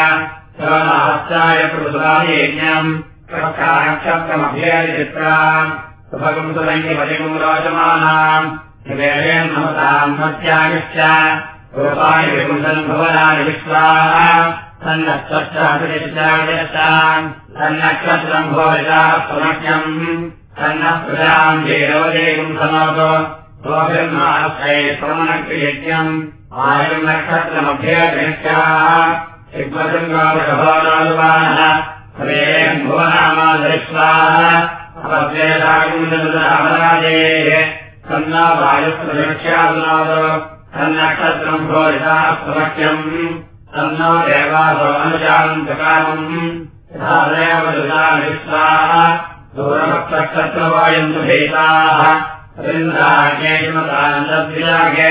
हस्ताय पृथुरादियज्ञम् नक्षत्रमभ्येचित्रा सुभगम् सुरङ्गिपतिकम् रोचमानाम् निवेशयन् भवताम् मत्यागिश्च रूपाणि विपुंसन् भवनानि विश्वाः तन्नक्षत्राम् तन्नक्षत्रम् भोजः सुमख्यम् तन्नः प्रजाम् जेरवदेकम् समोतो गोभिर्माश्रये श्रमणक्रियज्ञम् नक्षत्रमभ्यगमिष्याः सिग्मशृङ्गावशभोरालुवानः हरेम् भुवनामादरिश्वाः अपद्वेषाकुन्दराजेः तन्ना वायुप्रदक्ष्यादुनाद तन्नक्षत्रम् भोजः समख्यम् तन्नो देवासो अनुशालम् चकामम् यथा देवदुताविश्वाः दूरभक्तक्षत्रवायन्तु भीताः रविन्द्राज्ञेष्मतानन्दद्विजागे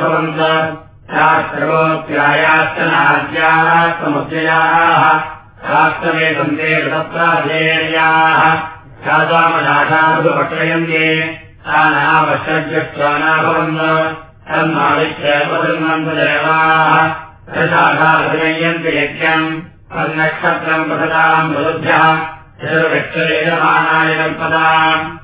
भवन्त शास्त्रगोप्यायाश्च नाद्याः समुद्रयाः शास्त्रमे सन्ते तत्राधेयाः शासामशाखाभुपक्षयन्ते सा नामसर्जस्वाना भवन्त तन्मादित्येवदेवाः शाखाभिनयन्ति यज्ञम्। तन्नक्षत्रम् प्रसदाम् वरुभ्यः चतुर्वृक्षलेयमानाय कल्पदाम्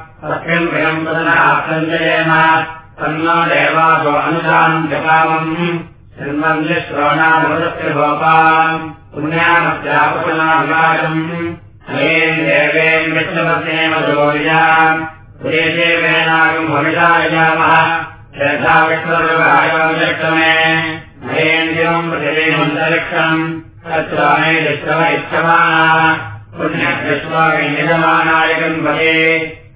तस्मिन् वयम् वदनः सञ्जयेम तन्नो देवासो अनुदाम् जपामम् श्रृण्वन्दिश्रवणामृतस्य गोपाम् पुण्यामस्यापसनाभिवादम् हयेन् देवेन् विष्णुपत्नेम जोर्याम् पुरेशे वेनागम् भविषायामः यथा विष्णुर्वायोक्षमे हयेन्द्रियम् प्रतिदेहन्तरिक्षम् तत्र मे विश्व इच्छमाना पुण्यविश्वायजमानाय गन्धे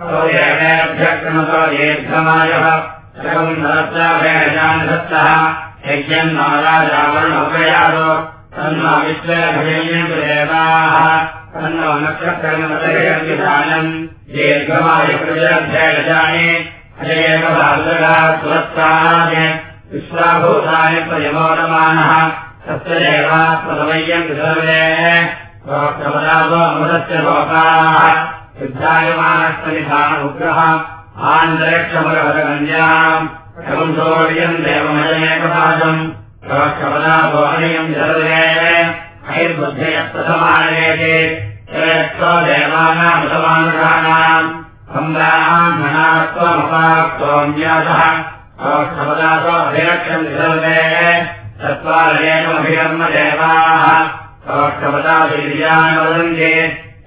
एवेभ्यक्रमतो दीर्घमायः सकम् सहस्राभयजानदत्तः यज्ञम् नाराजावर्णोपयादो तन्नो विश्वभयन्तु देवाः तन्नो नक्षत्रमतभिषग्विधानम् दीर्घमायुप्रजभ्यजाने अजयेव भागः पुरस्ताराय विश्वाभूताय प्रयमोदमानः तस्य देवात्मसमय्यम् सर्वे अमृतस्य लोकाः युद्धायमानस्तनिधानमुग्रः आन्तरिक्षमरभगन्याम् शकुंसोर्यम् देवमजमेकपादम् शवक्षपदाभोहनीयम् सर्वे हैर्बुद्धयप्रथमानयते देवानामुसमानुषाणाम् सम्राह्मणात्वमपात्वन्यासः शवक्षपदासो अभिरक्षम् सर्वे चत्वारयेकमभिकर्म देवाः शवक्षपदाभिर्यान् वदन्ते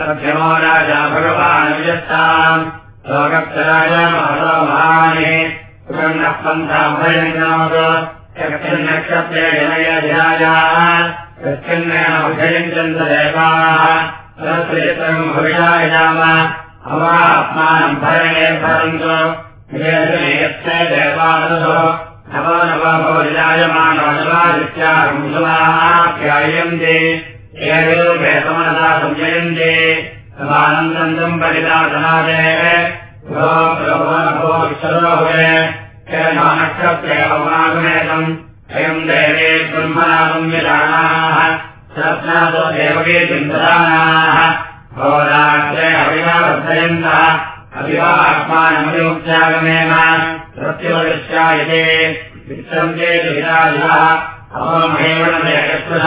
च सत्यमो राजा भगवान् विजस्ताम् लोकक्षराय महाने सुगन्धः पन्थाभयङ्गनाथ नक्षत्रे जनयधिराजाः। यच्छन्नयनमुखयञ्चन्द्रदेवाः सरस्वचित्रम् भविषाय नाम। अवात्मानम् भरणे भरन्तु यच्छ देवादुः नवो नवो विराजमानवशवादित्याहंसुमाप्यायन्ते एवरूपे समनसा संजयन्ते समानन्दम् परिदासनादेः नक्षत्रेवमागमेतम् अयम् देवे ब्रह्मणागम् विधानाः सत्नादो देवके चिन्तनाः भवदाग्रे अभिवावर्धयन्तः अभिवात्मानमभिमुक्त्यागमेन प्रत्युपदिश्यायते विश्रन्ते विराजः अमहेवणमयकृतः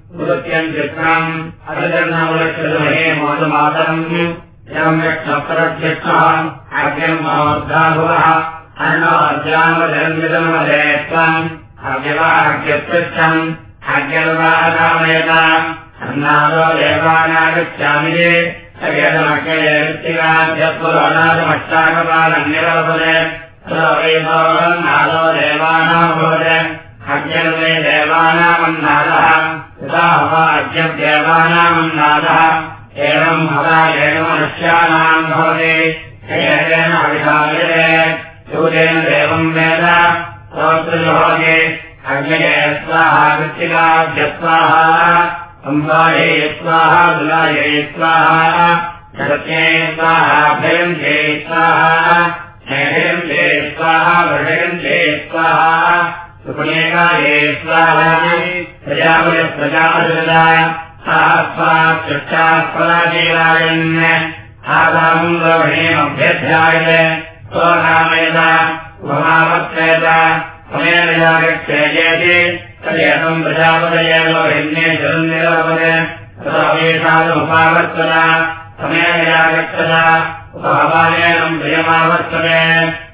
उदत्यम् चित्रम् अभिजन्नवलक्षमहे मोदमातरम् यम् यक्षप्रत्यक्षः अग्निम् मोर्धाभुवः अन्नोर्जामजन्मिदमदे त्वम् अव्यवाह्यपृच्छम् अग्निर्वाहकामयत अन्नादो देवानागच्छामि ृत्तिकाद्यपुरानादमष्टाकपालन्निरभुज नादो देवानामभुज एवम् हवा एव मनुष्याणाम् भवति। सूर्येण देवम् वेद। स्तोत्रभवति अग्नये स्वाहा वृत्तिकाद्यस्वाहा अम्बाये स्वाहा दुलाये स्वाहा। जगत्ये स्वाहा भयन्ते स्वाहा। हेयन्ते स्वाहा वृषयन्ते स्वाहा सुपुणेकाये स्वाहा प्रजापय प्रजापदा सा स्वा चक्षात् पराजीरायन् आदामुन्द्रवणेमभ्यध्यायते स्वनामेत उपमावत्रेत समेन जागच्छेयेति तदेतम् प्रजापतये लोहिन्ये जलन्निरभवते तदवेशादमुपावर्तना समेन यागच्छता उपहवानेनम् प्रियमावर्तते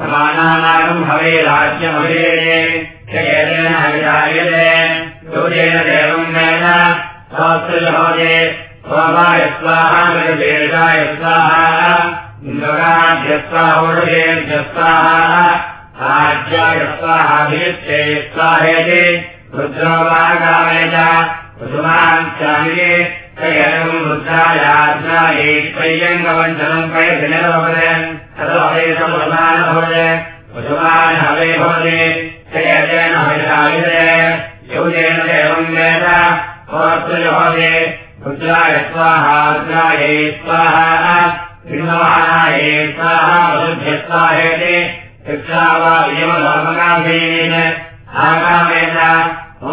समानानागम् हवे राज्यमभिदेये चेतेन हविरायते योजेन देवम् वेद। सहस्रजहोजे स्वाहाय स्वाहा दीर्घाय स्वाहा इन्द्रगाभ्य स्वाहोढेभ्य स्वाहा आज्याय स्वाहाभियुक्ते स्वाहेति रुद्रोवागामेत कुसुमान् चामिरे त्वय्यङ्गवञ्चनम् कैर्भिनभवते ततो हवेशमुसमान् भवते कुसुमान् हवे भवते तयतेन हविषायुते योजेन देवम् वेद भवत्रिभवते रुद्राय स्वाहा रुद्राये स्वाहा बिन्दवानाये स्वाहा वसुभ्य स्वाहेति शिक्षा वा यमधर्मगाधीन आगामेन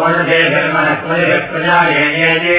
ओषधेभिर्मनस्पतिभिः प्रजायेति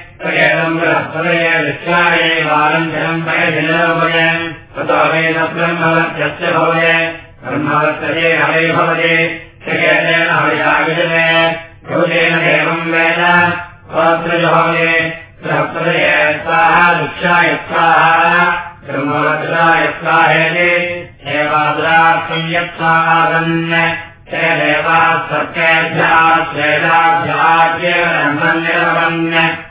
प्रयतम् बृहस्पतये विश्वाये बालञ्जनम् पयदिनोपय ततो वेद ब्रह्मवर्त्यस्य भवये। ब्रह्मवर्तने हरे भवते श्रेयतेन हरियाविजने योजेन देवम् वेद स्वात्रजभवे बृहस्पतये स्वाहा ब्रह्मवज्राय स्वाहेति। देवाद्रार्थम् यत्स्वादन् हे देवाः सत्येभ्यः श्वेदाभ्याज्येन एताभिरेव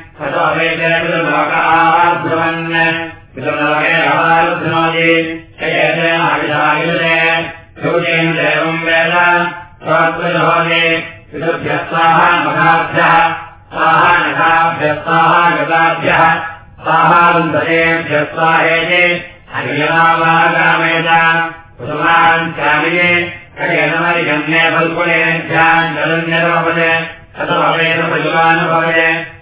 ततो वेदेलोकाब्रुवन् विदलोके अवारुध्नोति शयतेन अभिधायुते सूचेन देवम् वेद। स्वत्वजोजे विदुभ्यस्वाः मुखाभ्यः। स्वाहा नखाभ्यस्वाः गताभ्यः स्वाहान्तरेभ्यस्वाहेति हरियमावागामेत कुसुमान् चामिने हरियनमरिगम्ये फल्गुणेभ्याम् जलन्यरोपदे ततोपेत पशुमानुभवते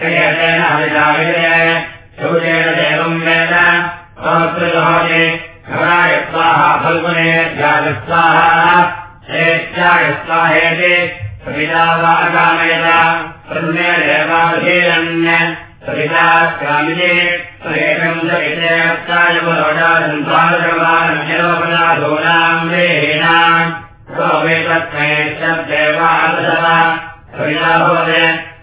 श्रेयतेन हरिदाविदे शौचेन देवम् वेद पवित्रजहोजे भगाय स्वाहा फल्गुनेभ्याः स्वाहा श्रेष्ठाय स्वाहेति सवितावागामयत प्रन्ने देवाधीरन्य सविता कामिने सवेकम् च इतेऽस्ताय पुरोडासन्तारमानोपदाधूनाम् देहीनाम् सोमेतत्मैश्चदेवादशः सविता भवते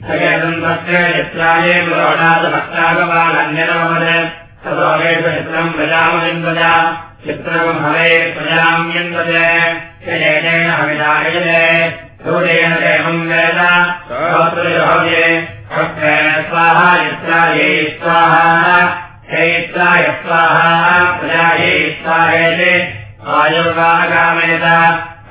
चित्राये पुरोणादभक्तागवानन्यरमवद ततोमेष चित्रम् प्रजामविन्दज चित्रम् भवे प्रजाम्यन्दज शयेन हविधायते सूर्येण देवम् वेद। श्रोत्रयोगे स्वाहा यत्राये स्वाहा। चैत्राय स्वाहा प्रजाये स्वाहेति। आयुर्वागामेत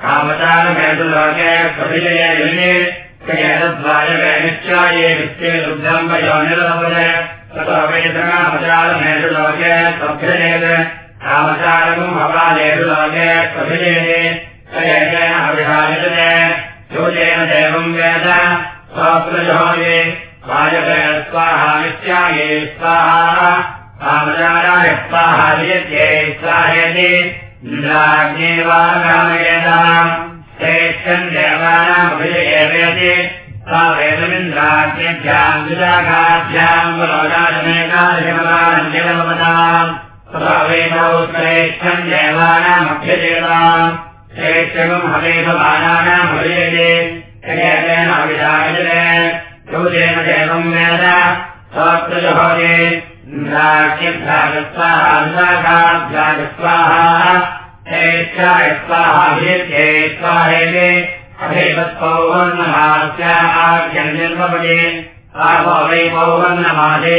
कामचारमेतुलोके कविजये यद्वायवे निश्चाये वित्ते दुग्धम् वयो निरभवते ततो वेदनामचारमेतुलोके सभ्यजेत कामचारकम् अपादेतुलोके कविजयते सयेन अभिधायते। योजेन देवम् वेद। स्वात्रजोये वायवे स्वाहा नित्याये स्वाहा। कामचाराय स्वाहा यज्ञे स्वाहेति। इन्द्राग्नेवागामयेताम् श्रेष्ठम् देवानामभिजयेवेति सा वेदमिन्द्राग्नेभ्याम् विशाखाभ्याम् पुरोगाशमेकादशमलानञ्जलमताम् तथा वेदौ श्रेष्ठम् देवानामभ्यजेताम् श्रेष्ठम् हवेशमानानाम् हरियते शयतेन अभिधायते। योजेन देवम् वेद। स्वात्रजहोजे इन्द्राक्षिभ्यागस्वाहा श्रेष्ठाय स्वाहाभिर्ये स्वाहेते अभेवत्पौवर्णमास्याज्ञन्निर्मपदे आभो वै पौवर्णमादे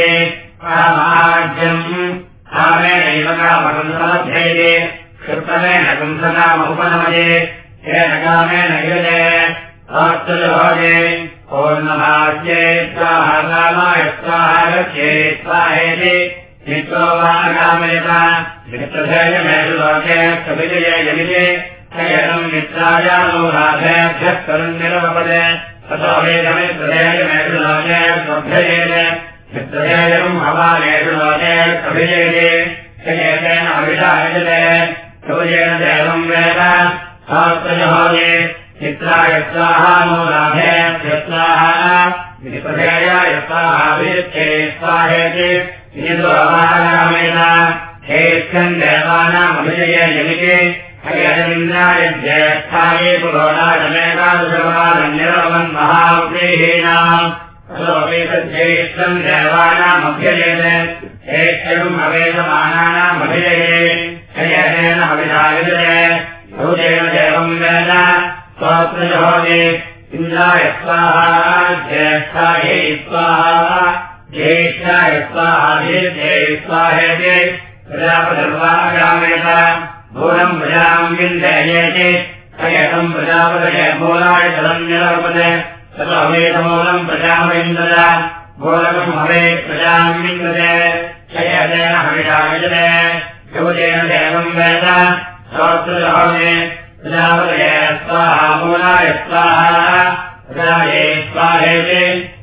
कामाज्यम् कामेनैव कामकम् समध्ययते क्षिप्तमेन पुंसकामुपनमये येन कामेन युजे आत्तजभजे पौर्णमाज्ये स्वाहा कामाय स्वाहा गच्छे स्वाहेति नित्यो वा कामयत मित्रधेयमेषु कविजये यमिजे शयनम् मित्रायानो राधेभ्यः करुन्निरवपदे ततो वेदमित्रधेयमेषु लोके स्वभ्ययेन मित्रधेयम् हवानेषु लोके कविजयते शयेतेन अभिषायजते सूर्येण देवम् वेद शास्त्रजहोजे चित्राय स्वाहा नो राधेभ्य स्वाहा विप्रधेयाय स्वाहाभिरुच्चे स्वाहेति निद्वागामेन हेच्छन् देवानामभिजय यमिके हयरविन्द्राय ज्येष्ठाये ज्येष्ठम् देवानामभ्यजयते हेच्छम् अवेदमानानामभिजये शयनेन हविषायुजये भूतेन देवम् वेद स्वात्रजहोगे इन्द्राय स्वाहा ज्येष्ठायै स्वाहा ज्येष्ठाय स्वाहा दीर्घे स्वाहेति प्रजापतिर्वागामेत भूनम् प्रजाम् विन्दयेति। सयतम् प्रजापतये मूलाय जलम् निरपते ततोमेतमूलम् प्रजामविन्दद मूलकम् हवे प्रजाम् विन्दते शयतेन हविषायुजते योजेन देवम् वेद। श्रोत्रजहोगे प्रजापतये स्वाहा मूलाय स्वाहा। प्रजाये स्वाहेति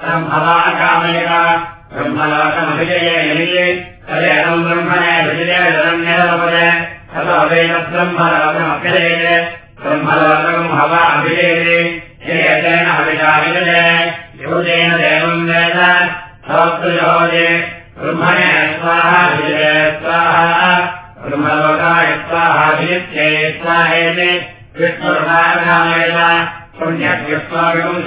ब्रह्मवाकामयः ब्रह्मलोकमभिजये तदेवम् ब्रह्मणे विजयरण्यरपदे ततो वेद ब्रह्मलोकमभ्यजये ब्रह्मलोकम् हवा अभिजयते हेयतेन हविषाभिजये योजेन देवम् वेद सौत्रयोजे ब्रह्मणे स्वाहा विजये स्वाहा ब्रह्मलोकाय स्वाहाभिजित्ये स्वाहेति विष्णुर्वाकामयः पुण्यव्यस्वागम्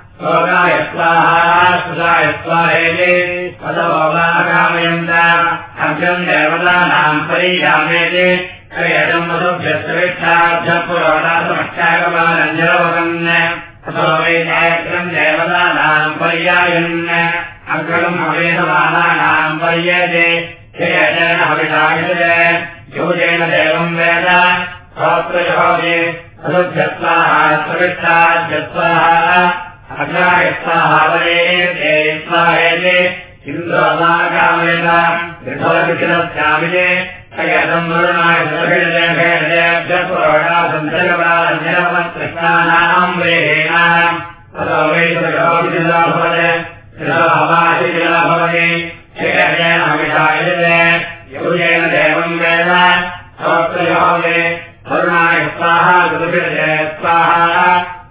परियामेति कयदम् वधुभ्यस्त्रिष्ठाभ्यपुरोडासमष्टागमानञ्जलवकन् ततो वैदायत्रम् देवतानाम् पर्यायन् अग्रम् अवेदमानानाम् पर्यते जयतेन हविषायते योजेन देवम् वेद श्रोत्रयोगे वधुभ्यस्वाहा स्त्रिष्ठाभ्यस्वाहा अग्रायस्वाहावरे ते स्वाहेते इन्द्रोदाकामेन दृढोऽभिखिलस्यामिते कयदम् वरुणाय सुरभिजयभेदपुरोडासन्तर्गवाञ्जनवत्कृष्णानाम् वेहेनाम् ततो वैतयोगिला भवते शिरोहवाशिला भवति जयजेन अभिषायते योजेन देवम् वेद श्रोत्रयोगे वरुणाय स्वाहा सुरभिजय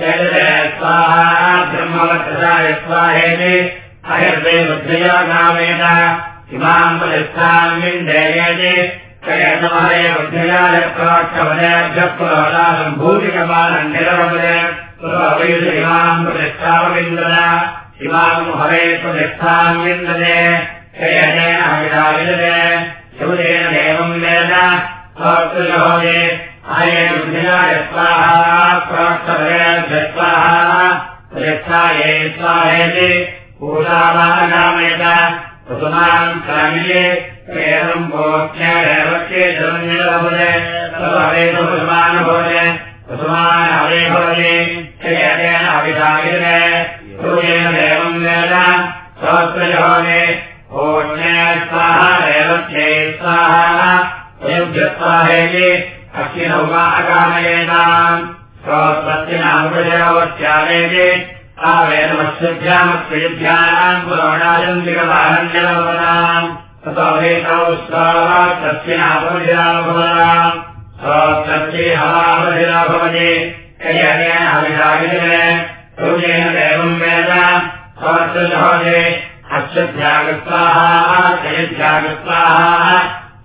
स्वाहा ब्रह्मवक्षसाय स्वाहेति अयर्वे बुद्धया नामेन इमाम् प्रतिष्ठाम् विन्देयेति कयनमहरे बुद्धया लक्ष्वाक्षवदेभ्यः पुरोदासम् भूतिकपालम् निरवदे पुरोवैद इमाम् प्रतिष्ठामविन्दद इमाम् हरे प्रतिष्ठाम् विन्दते कयनेन अभिधाविदते शिवदेन देवम् वेद स्वात्तजहोदे आये बुद्धियाय स्वाहा प्रोक्षभरेभ्य स्वाहा प्रतिष्ठाये स्वाहेति पूजावागामयत कुसुमान् कामिये केवलम् भोक्ष्यैवक्ये जलन्यलभते तदवेतु कुसुमानुभवते कुसुमान् हवे भवति चयतेन अभिधायते सूर्येण देवम् वेद सहस्रजहोगे भोज्ञे स्वाहा रेवत्यै स्वाहा वयुभ्य स्वाहेति अक्षिणौमाकामयेताम् स्वस्तिनामृजवत्यालये आवेदमश्रुभ्यामश्रिभ्याम् पुराणायन्तिकवाहन्यवनाम् ततो हेतौ स्वातस्मिनापरिजाभवनाम् स्वस्ति हवापरिजा भवति कल्याणेन हविषाविजय सूर्येण देवम् वेद। स्वस्ति अश्वभ्यागस्वाहा जयभ्यागस्वाहा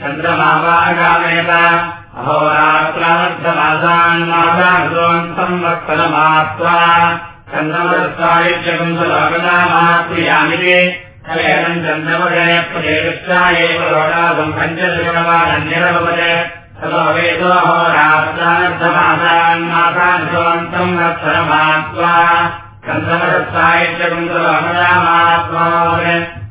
चन्द्रमावागामेत। अहोरात्रार्थमासान्मासान् संवत्सरमात्वा चन्द्रमदत्तायुष्यकुंसलोकनामाप्रियामिति कलेनम् चन्द्रमदय प्रदेशायैव लोकासम् पञ्चशकवानन्यरभवत् ततो वेदो अहोरात्रार्थमासान् मासान्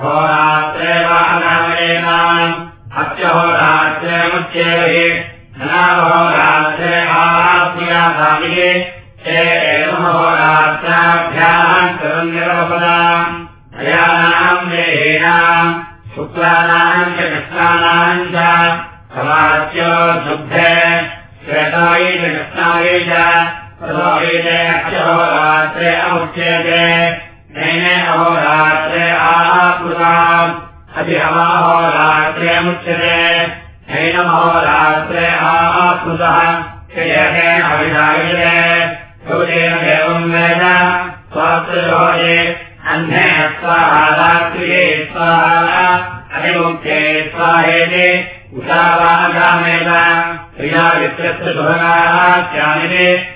होरात्रेवानामयेनाम् अत्यहोरात्रेमुच्येहि धनाहोरात्रे आप्रियाधामिके होरात्राभ्याम् करन्यरवपदाम् भयानाम् देहीनाम् शुक्लानाम् च कृष्णानाम् च। समाच्यो दुग्धे श्वेतायै च अक्षहोरात्रे अमुच्यते नैने अहोरात्रे आपुताम् अभिहवाहोरात्रे अमुच्यते नैनमहोरात्रे आपुतः यजेन अभिधायते। योजेन देवम् वेद। स्वात्रयोजे अन्धे स्वाहा रात्रिये स्वाहा अभिमुक्ते स्वाहेति। उषावागामेव प्रिया वित्रस्य सुभगाः स्यामिति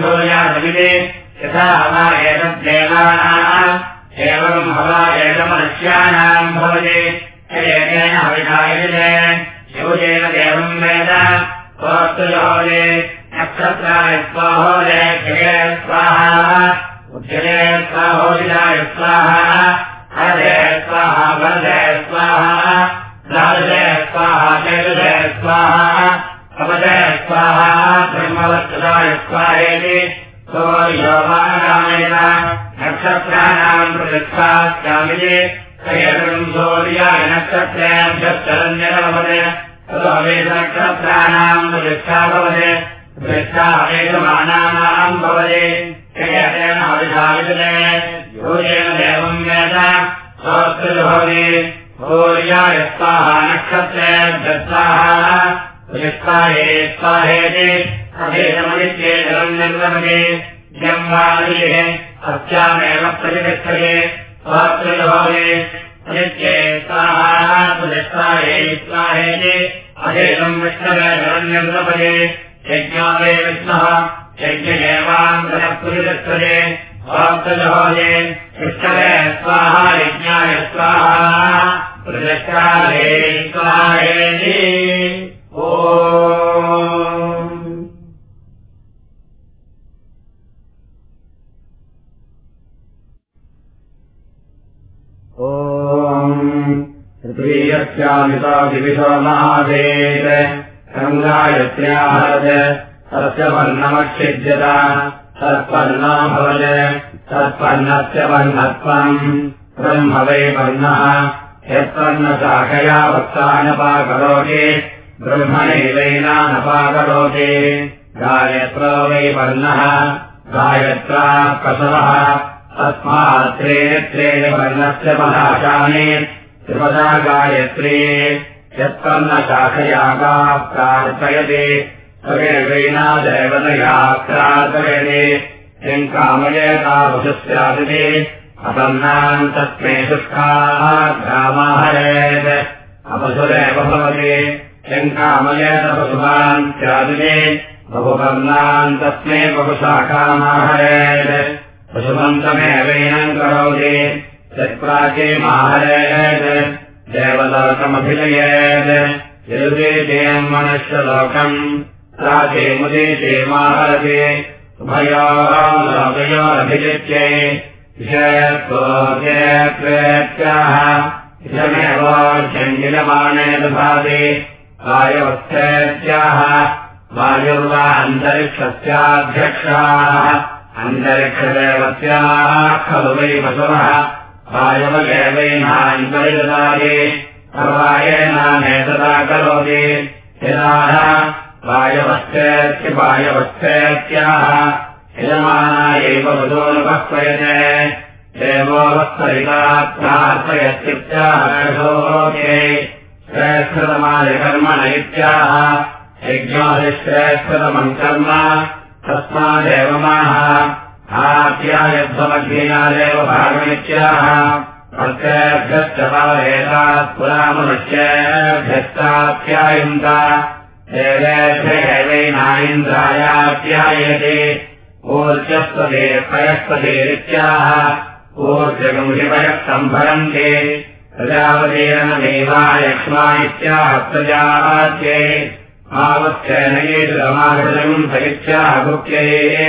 भूयादमिति यथा स्वास्तुयोजे नक्षत्राय स्वाहोदे जये स्वाहा। उच्यते स्वाहोदिनाय स्वाहा। हरदे स्वाहा वरदे स्वाहा। स्वाहा चतुर्दे स्वाहा नक्षत्राणाम् प्रतिष्ठास्यामिति। कयम् सूर्याय नक्षत्रेभ्यश्चरन्यरभवते नक्षत्राणाम् प्रतिष्ठा भवते। प्रतिष्ठा अवेदमानानाम् भवते। कयतेन अविधाविदते योजेन देवम् वेद। स्वस्तिर्भवति सूर्याय स्वाहा नक्षत्रेभ्य नित्ये स्वाहा अधेदम् विष्णवे जलन्यन्द्रपदे यज्ञादे विष्णः यज्ञदेवान्तरः प्रतिष्ठते स्वाप्तजहोजे पृष्ठवे स्वाहा प्रदक्षाले स्वाहेति ओ पृथ्वीयस्यामितादिविशो महादेव। गङ्गायत्र्याहज तस्य वर्णमक्षिज्यता तत्पर्णो भवज तत्पर्णस्य वर्णत्वम्। ब्रह्म वै वर्णः। यत्पर्णशाखया वक्तानपाकरोति ब्रह्मणैवैनानपाकरोति गायत्रो वै वर्णः। गायत्रा कसवः तस्मात् त्रेण वर्णस्य महाशाने। त्रिपदा गायत्री। यत्कर्णशाखयागा प्रार्थयते। सवेणा प्रार्थयते। किम् कामयेतावशस्यादिते अपन्नान् तस्मै शुष्काः ग्रामाहरेत् अपशुरेव भवति तस्मै बहुशाखामाहरेत् पशुमन्तमेवैनम् करोति यत्प्राचे माहरेत् देवलोकमभिनयेत् यदुदेशेयम् मनुष्यलोकम् प्राचे मुदेशे माहरति उभयोः लोकयोरभिजित्ये विषयत्वोऽप्येत्याः इदमेवोऽध्यञ्जिलमाने दधाति वायवस्थेत्याः वायुर्वा अन्तरिक्षस्याध्यक्षाः अन्तरिक्षदेवत्याः खलु वै पशुवः वायवदेवैनान्तरिददाति सर्वायेनानेतदा करोति यदाः वायवस्थेत्य वायवस्थेत्याः यजमाना एव श्रेष्ठतमादिकर्मण इत्याह यज्ञोधिश्रेष्ठतमम् कर्म। तस्मादेवमाः आप्यायध्वमग्नीनादेव भागमित्याह। प्रत्येभ्यश्च पालेतात् पुरामनुष्येभ्यश्चाप्यायन्त। देवेभ्यैवैनायन्द्रायाप्यायते ऊर्जस्पदे पयस्पदेरित्याह ऊर्जगुंहिपयः सम्भरन्ते प्रजापतेन देवायक्ष्मा इत्याह प्रजात्ये आवश्यनयेतमागतम् सयित्याह गुप्त्यये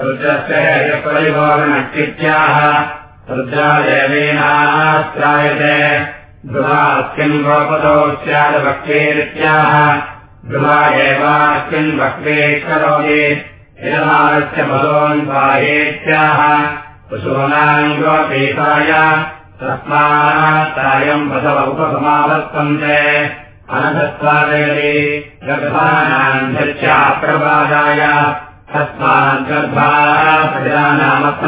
रुद्रस्य परिभोगनक्षित्याह रुद्रादेवेनाश्रायते ध्रुवास्मिन् गोपतो स्यादभक्तेरित्याह ध्रुवा एवास्मिन् भक्ते करोति यजमानस्य पदोन्वाहेत्याह पशूनाम् गोपीताय तस्मात्तायम् उपसमावर्तन्ते। अनधत्वादयति गर्भानाम् धर्च्या प्रवादाय तस्माद्गर्भाः प्रजानामप्रवालुकाः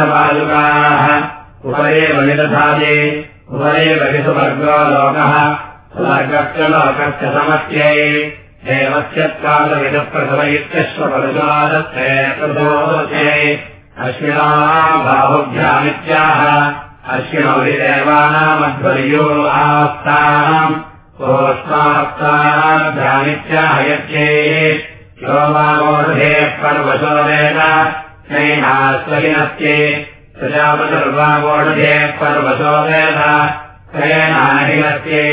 उपरेव निदधाति। उपरेव विसुवर्गो लोकः। स्वर्गस्य लोकस्य समस्यै। इत्यश्वपरुषादत्ते प्रबोधे अश्विना बाहुभ्यामित्याह अश्विनौरिदेवानामध्वर्यो आस्ताम् ओष्मास्ताभ्यामित्याह यज्ञे यो वामोर्धे पर्वशोदेन नैनास्वहिनस्ये प्रजापतिर्वामोर्धे पर्वशोदेन त्रयेनाहिनस्ये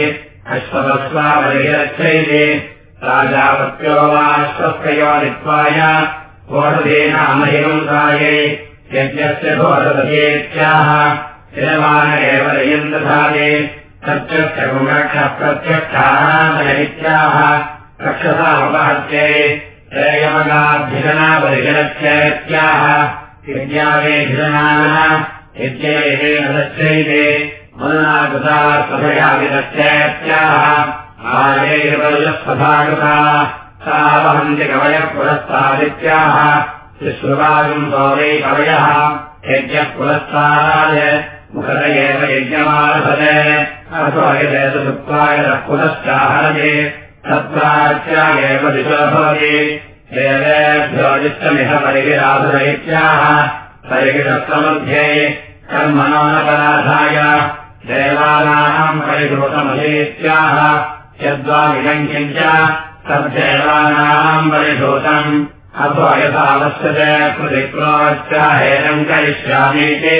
अश्वतस्वावलिरक्षैति राजापत्यो वाश्वस्तयो नित्वाय वोढधेनामहिंसायै यज्ञस्य घोषदयेत्याह यजमान एव रयन्दधाये सत्यस्य गुणक्षः प्रत्यक्षानामयनित्याह रक्षसामपहत्यै त्रयमगाभिजनापरिजनस्यत्याह यज्ञावेभिजनानः यज्ञेन दच्छैते मनुना कृता सभया विदस्यत्याह आयैर्वजस्पथाकृता सा वहन्ति कवयः पुरस्तादित्याह शुश्रुवायुम् सौरै कवयः यज्ञः पुरस्ताराय एव यज्ञमारभते अथवा यदेतदुक्त्वाय पुनश्चाहरते तत्राच्या एव दिशो भवति देवेभ्योदिष्टमिह परिगिराधुरैत्याह परिगिरस्तमध्ये कर्मणोनपराधाय देवानाम् परिभूतमधीत्याह यद्वा विलङ्किम् च तद्देवानाम् परिभूतम् यथावश्यते प्रतिप्राच्चाहेनम् करिष्यामीति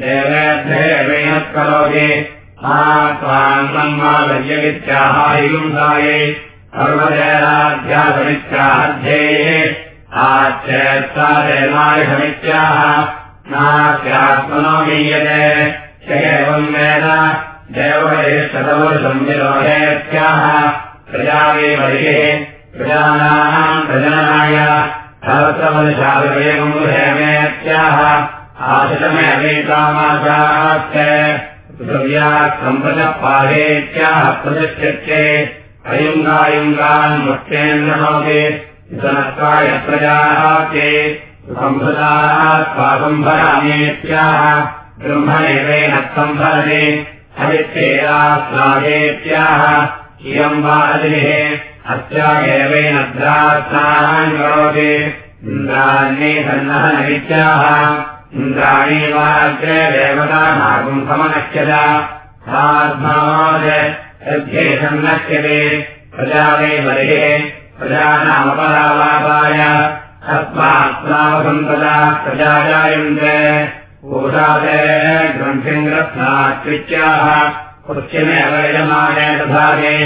देवेभ्येवेन करोति त्वान्नम् मा लज्यगित्याः हिंसायै सर्वदेराध्यासमित्याहध्येः आच्छेत्सादेमायसमित्याः नास्यात्मनो मीयते च एवम् वेद देवशतवर्षम् विरोहेत्याः प्रजावे बलिः प्रजानाम् प्रजननाय सहस्रवर्षावेगम् हेमेत्याह आशितमेवेकामाचाश्च पृथिव्यात् सम्प्रजपाहेत्याः प्रतिष्ठ्यते अयुङ्गायुङ्गान् मुष्टेन्द्रनोके विसनत्वाय प्रजाः ते सम्भृताः स्वासम्भरामेत्याः ब्रह्मणेवेन सम्भरते हरित्येरास्लाहेत्याः इयम् वा अतिः अस्यागेवेन द्रास्नान् करोति इन्द्राण्ये सन्नः नैत्याः इन्द्राणी वा अग्रे देवतानागुम् समनश्यत साध्मादध्ये सन्नश्यते प्रजावे बलिः प्रजानामपरालापाय तस्मात्नावसम्पदा प्रजाजायन्ते ऊषादे ग्रन्थिङ्ग्रस्नात्वित्याः कृत्यमेव यजमाने दधाये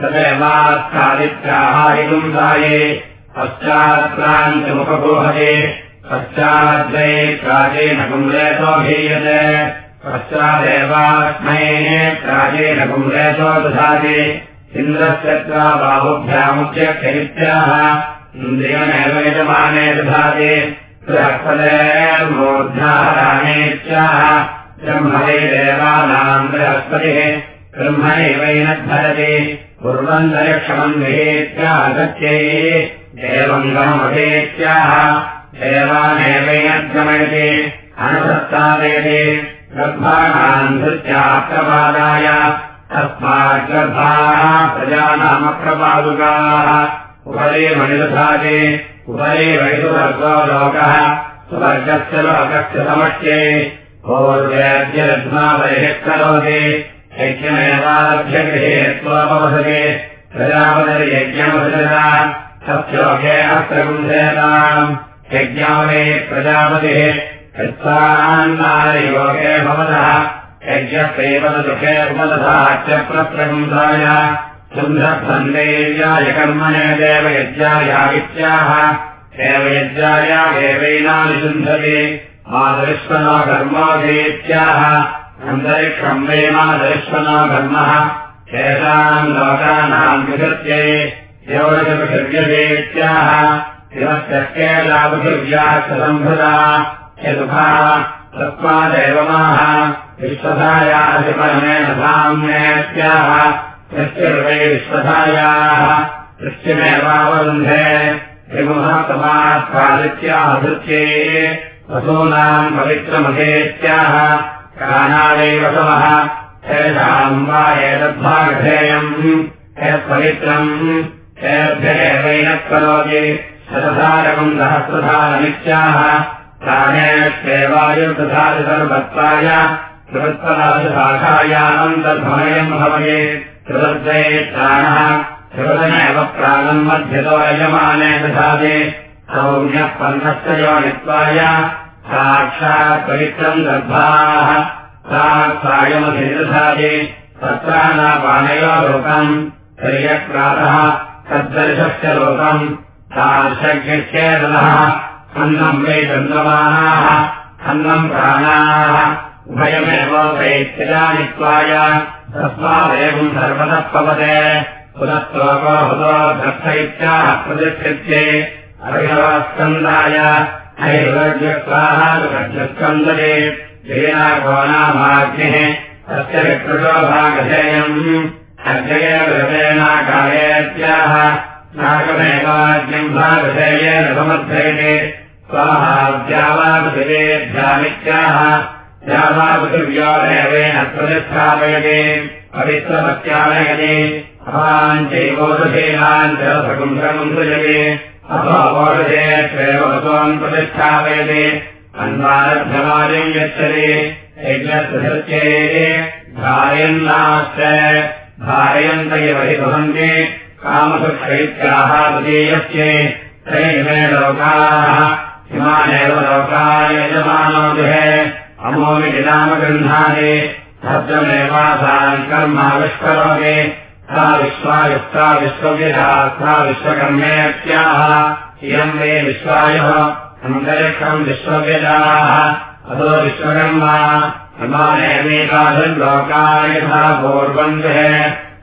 तदेवास्तादित्याहारिगुंसाये पश्चात्क्रान्तमुपगोहये पश्चाद्वै प्राचेन पुंलेतोऽभीयते पश्चादेवास्मै प्राचेन पुंलेतो दधाति। इन्द्रस्य बाहुभ्यामुच्यक्षरित्याः इन्द्रियमेव यजमाने दधाति। ब्रह्मणे देवानाम् बृहस्पतिः। ब्रह्मणैवैन धरति कुर्वन्तरिक्षमम् विहेत्यागत्यै एवम् तस्मात् गर्भाः प्रजानामप्रपादुकाः मणिदधाति उपरि वैदुवर्गो लोकः स्वर्गस्य लोकस्य समष्ट्ये भोर्वेद्यरत्नावैः करोति यज्ञमेवारभ्यगृहे त्वापवसते प्रजापतिर्यज्ञमसृजा तस्योगे अस्त्रगुंसेताम् यज्ञावने प्रजापतिः यत्सान्नायोगे भवतः। यज्ञप्रेपदुखे उपदधाच्च प्रप्रगुंसाय सुन्धन्देव्याय कर्मणे देवयज्ञायावित्याः देवयज्ञाय देवैनानिसुन्धते मादरिष्वनो कर्मोदेत्याः अन्तरिक्षम् वै मादरिष्वनो कर्मः शेषाम् लोकानाम् विधत्ये योगपृथिव्यदेत्याः शिवस्यकेलापृथिव्याः सम्भृता यदुभा तस्मादेवमाः विश्वधायाधिपरमेण साम्येत्याः यस्यर्वै विश्वधायाः दृश्यमेवावरुन्धे त्रिमुहतमात्पादित्याधृत्ये वसूनाम् पवित्रमधेत्याः कानादैवसवः तेषाम् वा एतद्भागधेयम् यत्पवित्रम् तेभ्येवैनः करोति शतधारकम् सहस्रधारमित्याह। प्राणेष्वेवायुर्दधाति सर्वत्वाय त्रिवत्पदाशाखायानन्तर्भमयम् भवये। त्रिवद्वये प्राणः त्रिवदनेव प्राणम् मध्यतो यजमाने दधाति। सौम्यः पन्नश्च योनित्वाय साक्षात् पवित्रम् गर्भाः। साक्षायमधिदधाति। तत्राणापाणयो लोकम्। शरीरप्रातः तद्दर्शस्य लोकम् तादृशज्ञश्चेदलः अन्नम् वै चन्द्रमानाः अन्नम् प्राणाः उभयमेव वैत्यजानित्वाय तस्मादेवम् सर्वतः पवते पुनस्तोको हुतो दर्शयित्याः प्रतिष्ठित्ये अर्हवस्कन्दाय हैर्वज्ञस्वाः दुर्गस्कन्दरे जयनाकोनामाग्निः तस्य अर्जयेनाकारेत्याः नागमेवाज्ञम् भागधेयेन समर्थयते। स्वाहाद्यावापृथिवेभ्यामित्याह द्यावापृथिव्यादेवेन प्रतिष्ठापयते। अथोषधेष्वेवत्वम् प्रतिष्ठापयते। अन्वारभ्यमाजम् यच्छति। यज्ञस्य धारयन्नाश्च धारयन्त इव हि भवन्ति कामसुक्षैत्याः तृतीयस्य त्रयिमे लोकाः। हिमानेव लोकाय यजमानो नाम गृह्णाति सत्यमेवासान् कर्माविष्करोति सा विश्वायुक्ता विश्वविधा सा विश्वकर्मेत्याः इयम् मे विश्वायुः अन्तरिक्षम् विश्वव्यजाः अतो विश्वकर्मा। हिमानेमेकाधम् लोकाय यथा पूर्वम् गृहे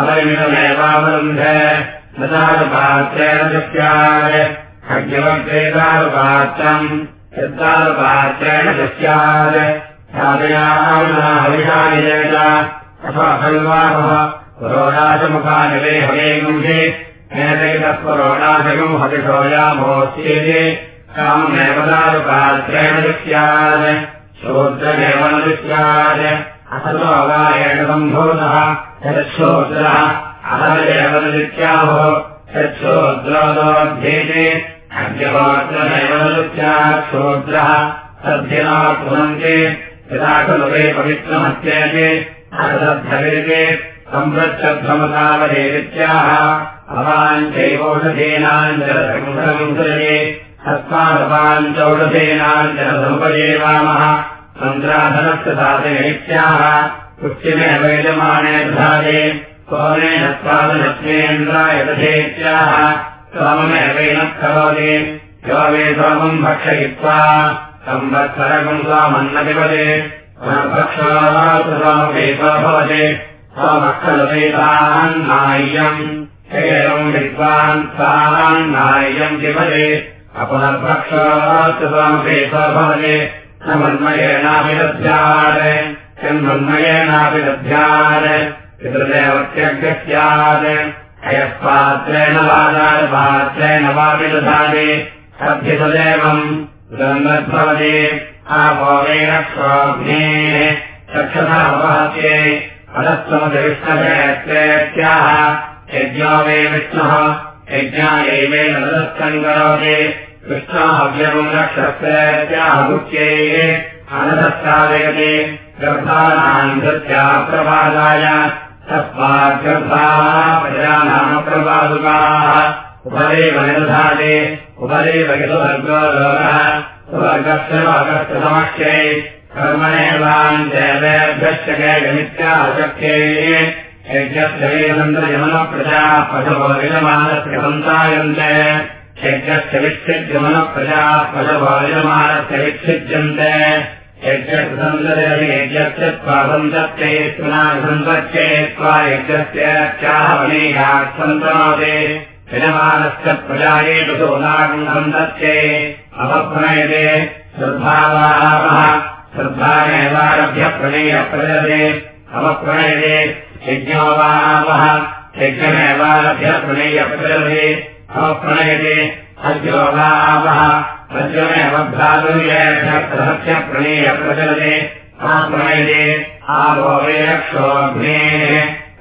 अवरिमितमेवावरुन्धे न चारुपात्रेण दृश्याय खड्यवग्रेतारुपात्रम् यत्तारुपात्रेण दृश्याय हविषानिलेत अथवा खल्वापः पुरोडाशमुखानिले हवेगुंसि एतैतः पुरोडाशकम् हविषोयामोऽस्येति काममेव दारुपात्रेण दृश्याय शूद्रमेव न दृश्याय अहमेव न दृत्याहो यच्छूद्रोदोऽध्येते अद्यहोत्रमेव न दृत्यात् शूद्रः तद्धिना पुनन्ति यदा खलु वे पवित्रमत्येते अतद्धवेते सम्पृच्छध्वमतावदेत्याः अवाञ्चैवौषधेनाञ्जलसंसरे तस्मादपाञ्चौषधेनाञ्जलसमुपजेवामः मन्त्राधनस्य साधयैत्याः कृत्यमेव यजमाने दधाते सोमेन स्वादनत्वेन्द्राय दधेत्याह सोममेवेन करोति यो वे सोमम् भक्षयित्वा संवत्सरकम् स्वामन्नपिबते भक्षोमपेतो भवति सोमक्षलपेतान्नाय्यम् एवम् विद्वान् सान्नाय्यम् पिबते अपनर्भक्षोस्तु स्वामपेतो भवति न मन्मयेनापि दध्यात् किन्मन्मयेनापि दध्यात् पितृदेवत्यज्ञस्यात् अयःपात्रेण वादापात्रेण वापि दधाति सद्धितदेवम् भवति आपोवेन स्वाग्नेः। चक्षसा वहत्ये। अदत्तमतिविष्णभेत्याः यज्ञो मे विष्णुः। यज्ञायैवेन तदस्थम् करोति विष्णोऽव्यवम् रक्षस्त्याः मुच्यैः अनदस्तादयति गर्भानाम् धृत्या प्रभादाय तस्माद्गर्भाः प्रजानाम प्रपादुकाः उपरेव निदधाति उपरेव यदुवर्गो लोकः सुवर्गस्य लोकस्य समक्षे कर्मणेवान् देवेभ्यश्च केयमित्याशक्ये यज्ञस्य वेदन्द्रयमनप्रजा पशवो विजमानस्य सन्तायन्ते यज्ञस्य विच्छिद्यमनप्रजा पशवो विजमानस्य विच्छिद्यन्ते यज्ञस्य स्वासन्तत्ये पुनासन्तत्ये त्वा यज्ञस्याहवनीयात् सन्तनोति यजमानस्य प्रजायेषु सोनागम् सन्तत्ये अपप्रणयते श्रद्धावाहः श्रद्धामेवारभ्य प्रणेय प्रजते। अपप्रणयते यज्ञो वावः यज्ञमेवारभ्य प्रणेय प्रजते अपप्रणयते अद्यो वावः वज्रमेव भ्रातुर्यस्य प्रणेय प्रचलते। प्रणयते आवो वे रक्षोऽग्नेः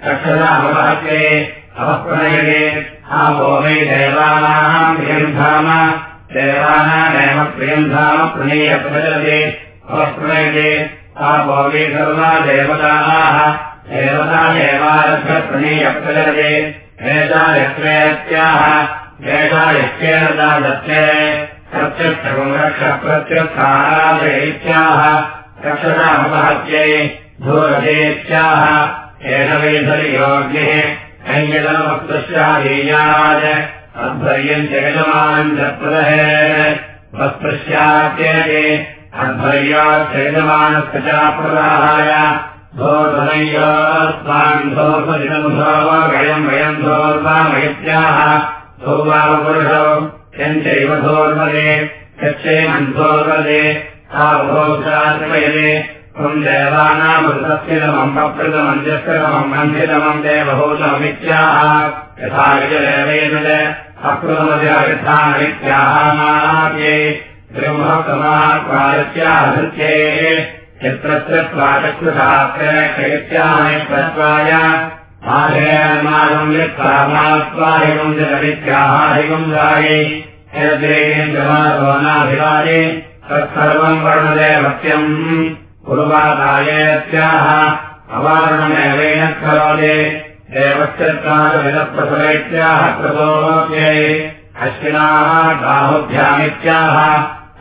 रक्षदामहत्ये अपप्रणयते आवो वै देवानाम् प्रियम् धाम देवानामेव प्रियम् धाम प्रणेय प्रचलते। अपप्रणयते आवो वे सर्वा देवताः देवतादेवारभ्य प्रणेय प्रचलते दत्ते प्रत्यक्षम् रक्ष प्रत्यक्षाराधयेत्याह रक्षतामहत्यै धूरदेत्याह एष वेधयोग्निः अङ्गलमक्तस्याधीयात् अध्वर्यम् अध्वर्यात् जगजमानस्य चाप्रदाहाय धोधनय्योस्मान् धोर्वापुरुषौ यञ्चैव धोर्वदे यच्छेमन्धोर्वदे आभोषाश्रयते त्वम् देवभूतमित्याह यथा विजयवेदज अकृतमजयथामित्याहानाद्ये ब्रह्मकमात्वादत्याहृत्ये यत्र त्वाचकृतात्रयत्याहाय आधेयमानम् यत्कामात्वाहिमम् जगमित्याहारिमम् गाये यद्रेन्द्रमारोनाभिवारे तत्सर्वम् वर्णदेवत्यम् देवश्चत्वादविदप्रसुरैत्याह कृतोऽप्यै अश्विनाः बाहुभ्यामित्याह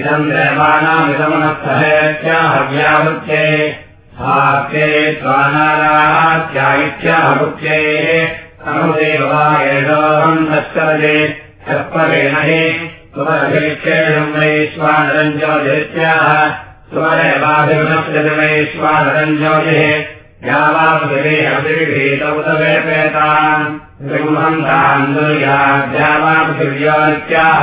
इदम् देवानामिदमनःसहेत्याहव्यावृत्ये हास्ये स्वानारात्यायित्याहवृत्ये समुदेवा एषोऽहम् नश्चरते तत्परेण हि सुमरभिक्षेणम् वैश्वानरम् ज्योतिरित्याह सुमरेवाभिवनस्य वैश्वानरम् ज्योतिः ब्रह्मन्तान् दुर्याद्यावापृथिव्यात्याह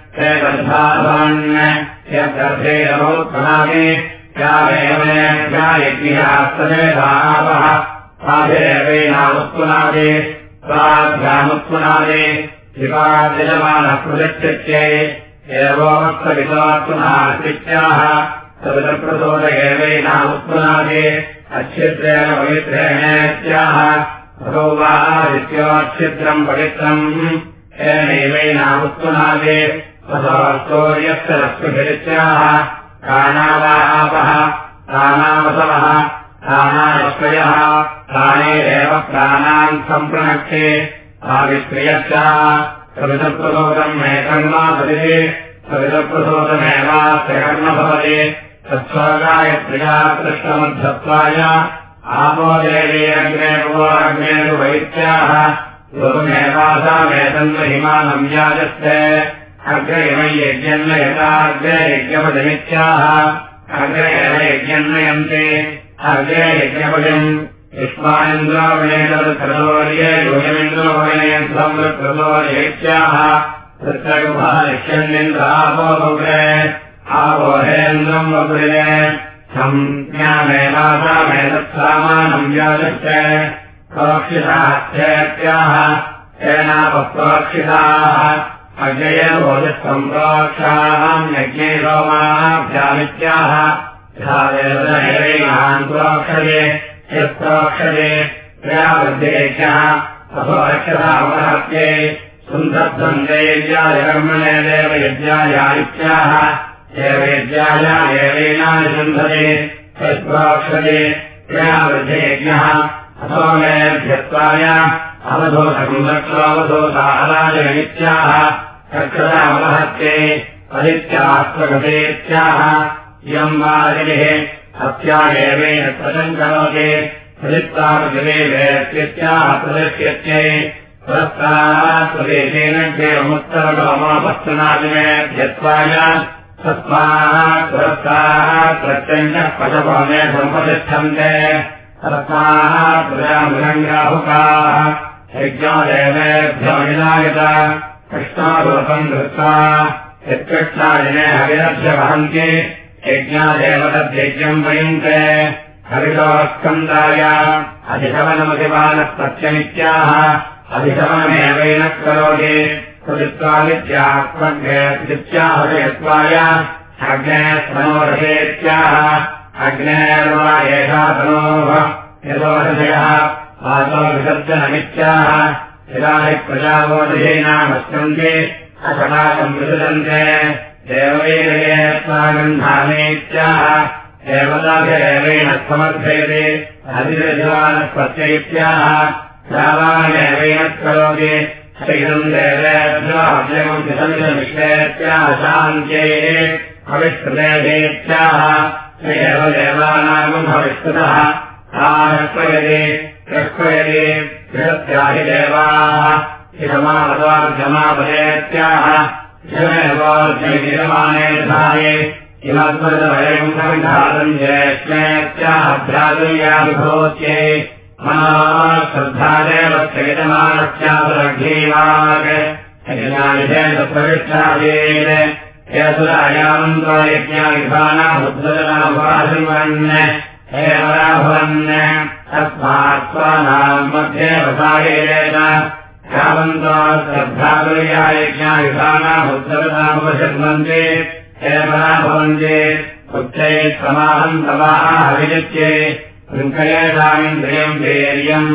ते बद्धाभान् यद्गर्भेरमोत्पनादि यज्ञास्तदेधावः साधेवेनामुत्पुनादे स्वाभ्यामुत्पुनादे शिवाजमानः प्रदक्षत्यै एवोक्तविधात्मनाः सवितप्रसोद एवैनामुत्पुनादे अच्छिद्रेण पवित्रेणेत्याह भगो वा आदित्योच्छिद्रम् पवित्रम् येनैवैनामुत्पुनादे स्वसौर्यस्य रश्मिभिरित्याह काणावा आपः काणावसवः काणाश्रयः प्राणेरेव प्राणान् सवितप्रसोदम् मेकर्मापतिः सवितप्रसोदमेवास्य कर्म भवति। तत्स्वर्गाय प्रिया कृष्णमद्धत्वाय आपो देवे अग्ने भुवोऽग्ने वैत्याः। इव यज्ञन्न यथाग्रे यज्ञपदमित्याह अग्रे एव यज्ञन्नयन्ते अग्रे यज्ञपदम् युष्मानिन्द्रोविणेतत्कृतोर्ये योगमिन्द्रोविणयन्त्रकृतोर्येत्याह तत्रगुभः यक्ष्यन्निन्द्रापोग्रे आपोहेन्द्रम् वपुरे संज्ञामेवासामेतत्सामानम् व्याजश्च प्रोक्षिताश्चेत्याह सेनापप्रोक्षिताः अजयभोजसम्प्रोक्षाम् यज्ञे रोमाभ्यामित्याह यथावेदनैवैनान् प्रोक्षते यत्प्रोक्षते क्रियावृद्धेभ्यः अपोरक्षतामहत्ये सुन्दब्धम् देव्यायकर्मणे देव यज्ञायादित्याः देवयज्ञाय एवेनानुसन्धते यत्प्रोक्षते क्रियावृद्धेभ्यः असोमेभ्यत्वाय अवधोषकुन्दक्षोऽवधोषाहराजनित्याः कक्षतामहत्ये परित्यास्त्वगतेत्याह इयम् वारिः हत्यागेवेन प्रदम् करोति फलित्तामगिरेत्याह प्रदर्श्यत्यै पुरस्तात् प्रदेशेन देवमुत्तरगोमापस्तनादिमेभ्यत्वाय तस्मात् पुरस्तात् प्रत्यञ्चः पशुपमे सम्पतिष्ठन्ते प्रजामृगङ्गाहुकाः यज्ञोदेवेभ्यो विनायत कृष्णारूपम् कृत्वा यत्कृष्णादिने हविरभ्य वहन्ति। तद्यज्ञम् वयन्ते। हरितोस्कन्दाय अधिशवनमधिमानः अधिशवनमेवैन करोति। कृत्वादित्यात्मज्ञत्याहयत्वाय अग्ने स्मनोरथेत्याह अग्नेर्वा एषा तनोः। यतोषयः आदौ विसर्जनमित्याह यदा हि प्रजाबोधयेनामस्कन्ते असकाशम् विसृजन्ते देवैरयेत्वागन्धानेत्याह देवताभिरेवेण समर्थयते अधिरजवानप्रत्ययित्याह यावानेवेण करोति इदम् देवेभ्योऽव्यगमिषेत्याह शान्त्यै भविष्कृतेत्याह एव देवानागम् भविष्कृतः आह्वयति प्रह्वयति बृहत्याहि देवाः इदमावद्वार्जमापदेत्याह इदमेवार्जयमाने धाये। किमद्वयम् सङ्घातम् जयस्मेत्याह भ्रातुर्याभिभूत्यै श्रद्धादेव प्रविष्टादेन यज्ञाविधानाबुद्धजनाभाषिवन् हेमराभवन् तस्मात् स्वानाम् मध्ये वसायेन यावन्तो श्रद्धादुर्या यज्ञाविधानाबुद्धजनापशन्वन्ते हेमराभवन्ते उच्चै समाहम् तवाः हविजित्ये शृङ्खलेषामिन्द्रियम् वीर्यम्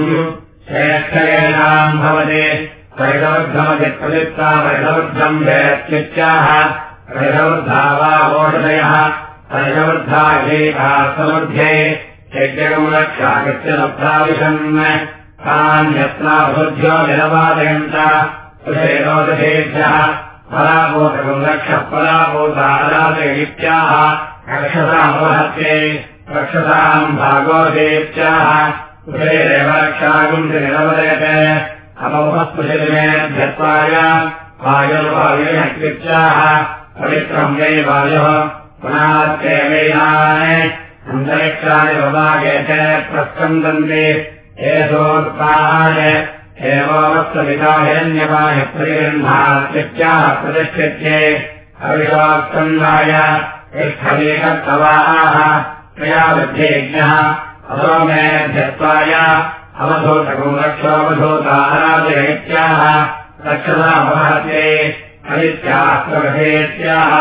श्रेष्ठयेषाम् भवति। परिदवद्धम् वेत्युच्चाः। परिदवद्धा वा ओषधयः परिदवद्धा एकाः समुध्ये यज्ञकम् रक्षाकृत्य लब्धाविशन् तान्यत्नाभुद्भ्यो निरवादयन्त सुषेदोदशेभ्यः पराभूतकम् रक्षः पराभूतारादयित्याः रक्षसामवहत्ये रक्षसाम् भागोदेत्याः कुशलेरेव रक्षागुम् निरवदयते अपौपस्पृशलिमेभ्यत्वाय वायुर्वायुकृत्याः पवित्रम् वै वायुः पुनः अन्तरिक्षाणि ववागेते प्रस्कन्दन्ति एषोत्पाहाय एवोवत्सविता हिरण्यपाय प्रतिगृह्णात्याः प्रतिष्ठित्ये। अविषोत्कन्दाय तिष्ठमेकत्तवाः प्रयावध्येज्ञः अधो मे ध्यत्वाय अवधूतकम् रक्षोऽवधूताराजयत्याः रक्षसामहते हरित्यास्त्वगधेत्याः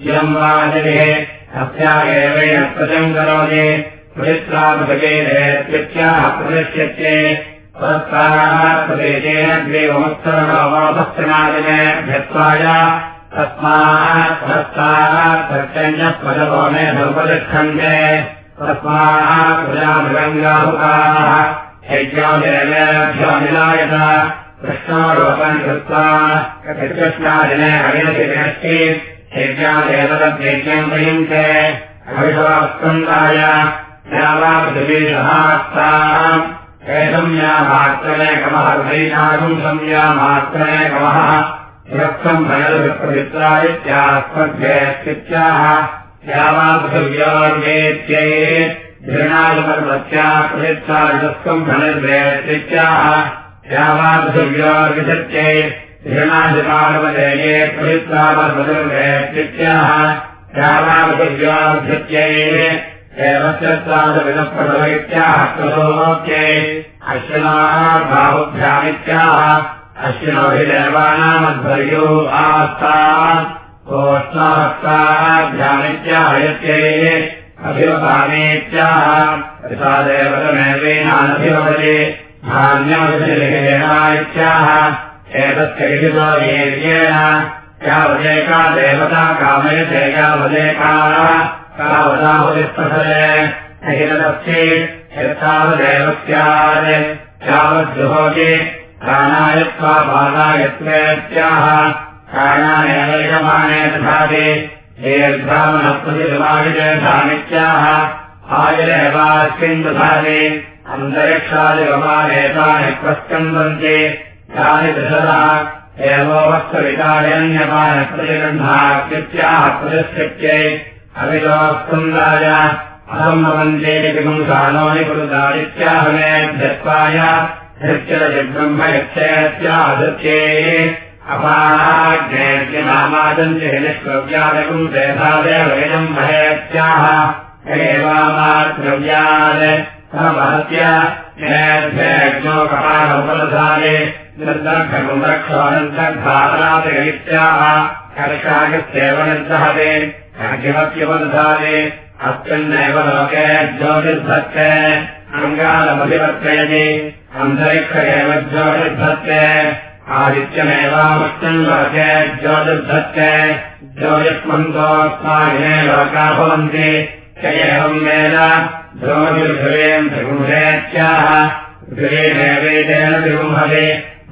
इयम् वा जलिः अस्या एवेन प्रजम् करोति पवित्राभिषेत्याः प्रतिष्ठ्यते पुरस्काराः प्रदेशेन ग्रीवमुत्तरमादिने ध्यत्वाय तस्मात् पुरस्कारात् प्रत्यञ्जः प्रजलो मे समुपतिष्ठन्ते तस्मात् प्रजामृगङ्गाहुकाः यज्ञोदेवेभ्योऽनिलायत कृष्णोरोपम् कृत्वा कृष्णादिने यावापृथिवीसहास्ताम् एतम् यामात्रमेकमः हृदयनागुम् संयामात्रमेकमः रक्तम् भयविप्रवित्रा इत्यास्मद्भ्यस्थित्याः यावापृथिव्योर्वेत्यै धृणायुपर्वत्याः प्रवित्तायुस्कम् भनिर्वेत्याः यावापृथिव्योर्विधत्यै अश्विनाः बाहुभ्यामित्याः अश्विनोभिदेवानामध्वर्यो आस्तात् कोष्णास्ताभ्यामित्याहयत्यै अभिवपामेत्याः प्रसादेवतमेवेनानभिवदति धान्यमभिलिखेनायत्याः एतत्कैषितो वीर्येण यावदेका देवता कामयते यावदेकाः कावदाहुतिस्पशले अहिरदस्ति यत्तावदेवस्यात् यावद्जुहोति प्राणायत्वा बालायत्वेत्याह प्राणानेवैकमाने दधाति दीर्घामनप्रतिमाविजयधामित्याह आयुरेवास्मिन् दधाति अन्तरिक्षादिवमानेतानि प्रस्कन्दन्ति पुंसानोनि पुरुदादित्याहमे धत्वाय धृत्यरजब्रह्म यच्छेत्याधृत्ये अपाज्ञेत्यनामादन्ति निष्प्रव्यादकम् देशादेवम् महेत्याः कपालोपलधारे निर्दर्घकम् कर्षागस्येव निर्दहते किमप्युपदधारे अस्मिन्नेव लोके ज्योतिर्धत्ते अङ्गालमधिवर्तयति अन्तरिक्ष एव ज्योतिर्धत्ते आदित्यमेवामुष्टम् लोके ज्योतिर्धत्ते ज्योतिष्मन्तोऽस्माभिने लोका भवन्ति। च एवम् वेद ज्योतिर्भवेम् त्रिगुंहेत्याह गृहेदेवेदेन त्रिगुंहते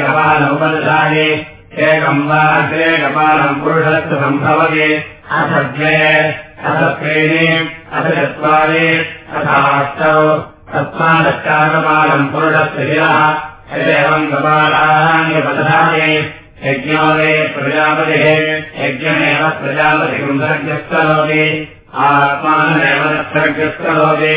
कपालमुपदधाति एकम् वा अग्रे कपालम् पुरुषस्य सम्भवति। अथ द्वे अथ त्रीणि अथ चत्वारि अथाष्टौ तस्मादष्टाकपालम् पुरुषस्य शिरः यदेवम् कपालान्युपदधाति यज्ञो वे प्रजापतिः यज्ञमेव प्रजापतिगुंसर्गस्तरोति आत्मानमेव सर्गस्तरोति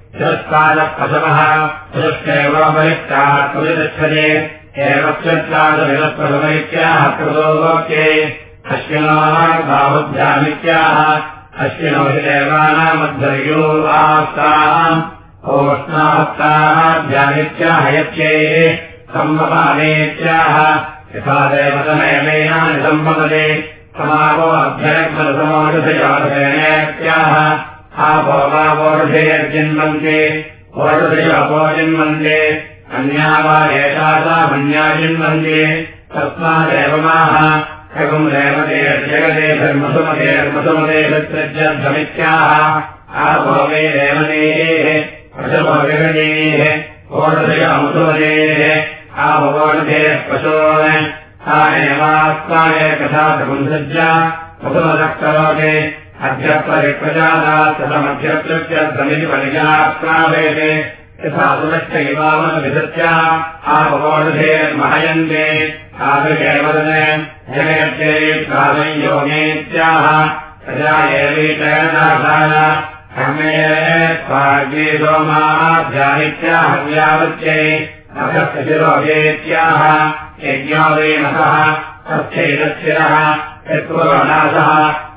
तिरस्कारः पशवः पुरस्यैवोपरिक्ताः पुरिगच्छते एवक्षत्रादविलप्रभवैत्याः कृतो लोके अश्विनोर्बाहुभ्यामित्याः अश्विनो हि देवानामध्वर्यो आस्ताम् ओष्णास्ताभ्यामित्याह यच्चैः सम्भवानेत्याह यथा देवतमेवैनानि सम्भवते समावो अभ्यर्थसमोषधयाः आपो वा वोषधेर्जिन्वन्ते वोषधयोपोजिन्वन्ते अन्या वा एषा सा मन्या जिन्वन्ते तस्मादेवमाः कगुम् रेवतेर्जगते धर्मसुमतेर्मसुमते सत्यजध्वमित्याः आपो वे रेवतेः पशवो विगणेः वोषधयोमुसुमतेः आपवोषधेः पशोन् एवास्माय कथा अद्य परिप्रजादास्तमध्यकृत्य ध्वनिति परिजाप्रावेते यथा सुरश्च इवामविधत्या आपवोषधेर्महयन्ते आदृशेवदने जगयत्ते प्रादयोगेत्याः प्रजा एवैतयदासाय कर्मे स्वार्गे सोमाध्यानित्याः व्यावत्यै नखस्य शिरोगेत्याः यज्ञो वे नखः तस्थैतच्छिरः यत्पुरोनाशः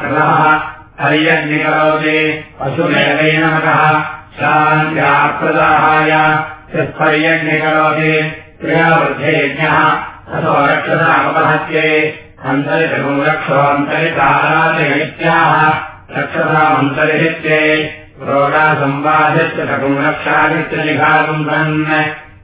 कृतः हर्यग्निकरोति पशुमेवैनमकः शान्त्याप्रदाहाय यत्पर्यग्निकरोति क्रियावृद्धेज्ञः ततो रक्षसामपहत्यै अन्तरितगुम् रक्षोऽन्तरिताराजयित्याः रक्षसामन्तरिहित्ये रक्षादित्यजिघागुम् विनाको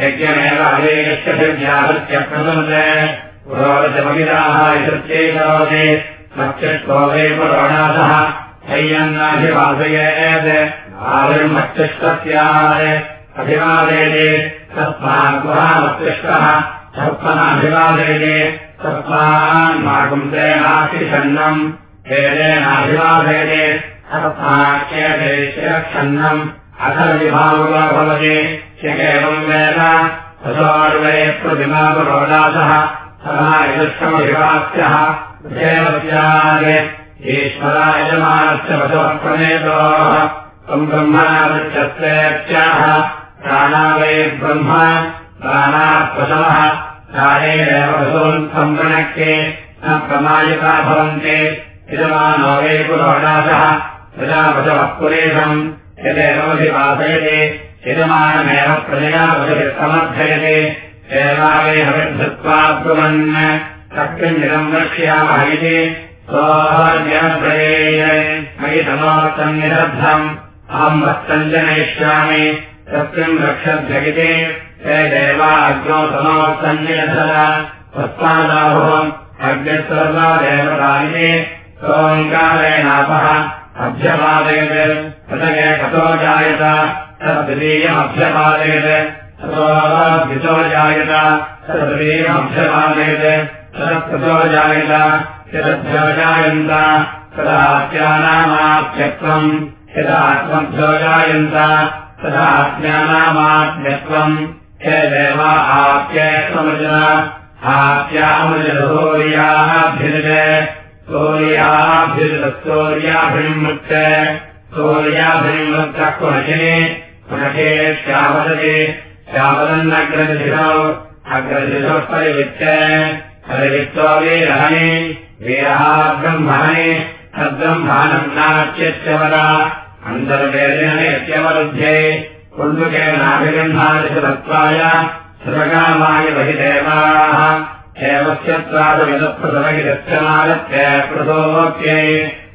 यज्ञमेव पुरोरजमगिराः इत्यत्यै करोति मत्स्यत्वो वै पुरोणासः हैयन्नाभिवासयेत् आविर्मत्स्यस्याः अभिवादयते तस्मात् पुरामत्स्यः सत्त्वनाभिवादयते तस्मान्माकुन्तेनातिषन्नम् वेदेनाभिवादयते तस्माच्यते प्रतिमापुरोदासः समायदुष्टमभिवास्यः ईश्वरा यजमानस्य त्वम् ब्रह्मणावृत्यस्तेत्याह प्राणा वै ब्रह्म प्राणेरेव वशून् सम्प्रणक्ये न प्रमायिता भवन्ति यजमानो वै पुरोडासः प्रजापशवः पुरेशम् यदेवमधिवासयते यजमानमेव प्रजया वशभिः समर्थयते एवावे हविर्धृत्वा ब्रुवन् तस्मिन्निदम् रक्ष्यामः इति मयि समासन्निरब्धम् अहम् वस्तम् जनयिष्यामि तस्मिन् रक्षद्भगिते ते देवाग्नौ समासन्निरधर तस्मादाहुम् अग्निसर्वा देवतानि सोऽङ्गारेणापः अभ्यपादयत् पृथगे कतो जायत तद्द्वितीयमभ्यपादयत् ततो जायत तद्द्वितीयमभ्यपादयत् तदकृतो जायत यदभ्यो जायन्त तदात्यानामाप्यत्वम् यदात्मभ्यो जायन्त तदात्म्यानामाप्यत्वम् हे देवा आप्यत्वमृजना आप्यामृजसूर्याभिरुज सूर्याभिरुजस्तूर्याभिन्मुक्त सूर्याभिन्मुक्तः पुनशे पुनशे श्यावदति। श्यावदन्नग्रजिषौ अग्रजिषः परिविच्च परिवित्तो वीरहनि। वीरः ब्रह्मणे तद्ब्रह्माणम् नाच्यस्य वदा अन्तर्वेदेन यत्यवरुध्ये कुण्डुकेनाभिगृह्णादिशतत्वाय सर्वकामाय बहि देवाः एवस्यत्वादविदप्रसवगिदक्षमागत्य कृतोक्ये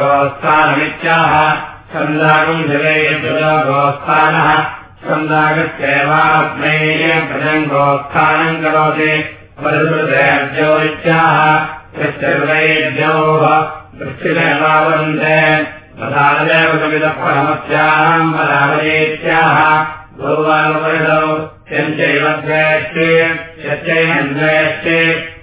गोस्थानमित्याह जले गोस्थानः प्रजङ्गोत्थानम् करोति। परिसृतेभ्यो इत्याह परावयेत्याह भगवानुपरिधौ यञ्चैव द्वेष्टे यच्चैन्द्वेष्टे भोवध्याजपरमस्याम्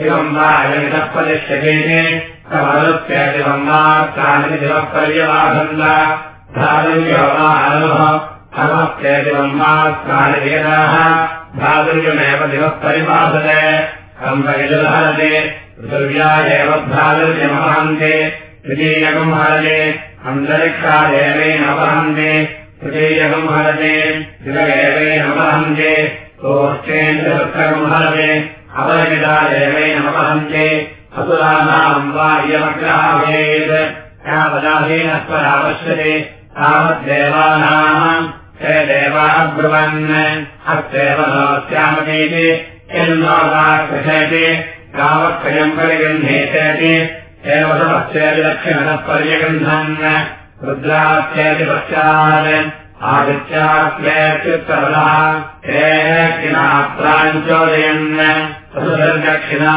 मन्यन्त एवम् वा जनितः पतिष्यते कमलस्येवम् वा कानि दिवः पर्यवासन्त धातुर्यो वा अलोह हवस्येवम् वा कानि वेदाः भ्रातुर्यमेव दिवः परिपासते। कम्बयजुलहरते पृथिव्या एव भ्रातुर्यमवहन्ते तृतीयकम् हरते हरते शिवदेवेनवहन्ते सोष्ठेन्द्रकम् हरते अपरगिता देवेनवहन्ते असुराणाम् वा इयमग्रहाभेत् यावदाधीनस्वरापश्यते तावद्देवानाम् हे देवाः ब्रुवन्। हस्तेव नोस्यामतीति यन्नोदाकृशयति यावत्त्रयम् परिगृह्णीतेति एव समस्येति दक्षिणतः पर्यगृह्णन्। रुद्रास्येति पश्चात् आदित्यास्येत्युत्तरः हे किना प्राञ्चोदयन् दक्षिणा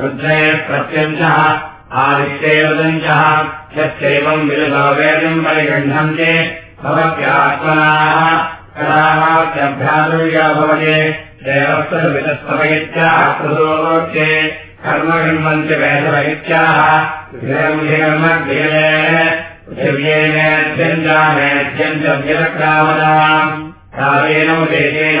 रुद्रे प्रत्यञ्चः आदित्यैवदञ्चः यच्चैवम् विललोवेदम् परिगृह्णन्ते। भवत्यात्मनाः कदाभ्यादुर्या भवते देवस्तवितस्तवयित्याः कृतोचे कर्म गृह्णन्ति वेदवैत्याः। पृथिव्येनेध्यञ्जामेध्यम् च व्यलक्रामदाम् कालेन देशेन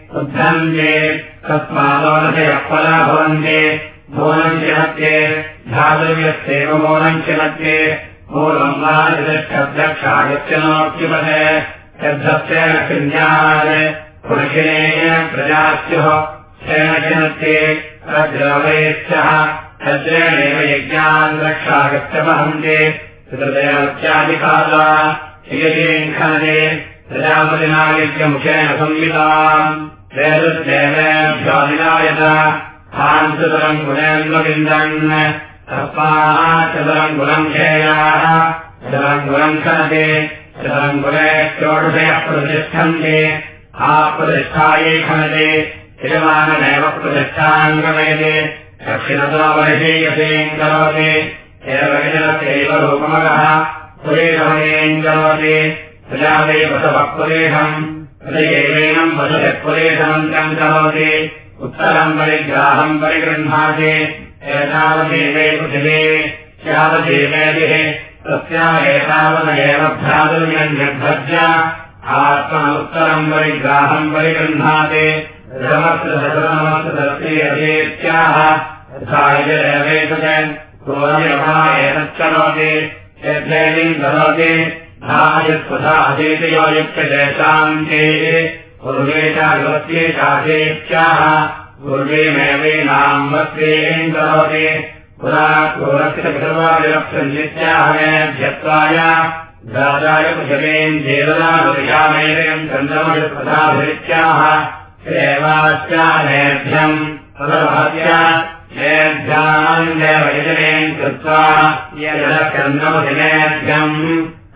भवन्ते। मूलम् चिनत्ये धातव्यस्यैव मूलम् चिनत्ये मूलम् वा यदक्षागच्छनोक्तिपथे यद्धस्य लक्ष्म्यात् पुरुषिणे प्रजास्युः रक्षागच्छवहन्ते हृदयात्यादिकाला ययतीङ्खनते प्रजापतिनायज्ञमुखेन संविताम् गुणम् ध्येयाः चतुरम् गुणम् खनते चतुरम् गुणे षोडशयः प्रतिष्ठन्ते आप्रतिष्ठायै खनते यजमानमेव प्रतिष्ठान् गमयते दक्षिणतो वर्षीयसेम् करोति एवजनस्यैव रूपमगः। पुरेशमयेम् करोति प्रजादेव सवक्पुरेशम् प्रजयैवेनम् वसुः पुरेशमन्त्रम् करोति उत्तरम् परिग्राहम् परिगृह्णाति। एतावदेवे पृथिवे। स्यावदेवेदिः तस्या एतावदेव आत्मनुत्तरम् परिग्राहम् परिगृह्णाति। गोर्यभा एतच्चरोति यद्धैलिम् करोति युक्तदेशान्ते पूर्वे चागत्ये शासेत्याह पूर्वेमेवैनाम् वस्त्रेम् करोति पुरा पूरस्य पितृवादिलक्षन्नित्याहमेध्यत्वाय राजाय तदवहत्य मेध्याम् देवयजनेम् कृत्वा यदचन्द्रमदिनेभ्यम्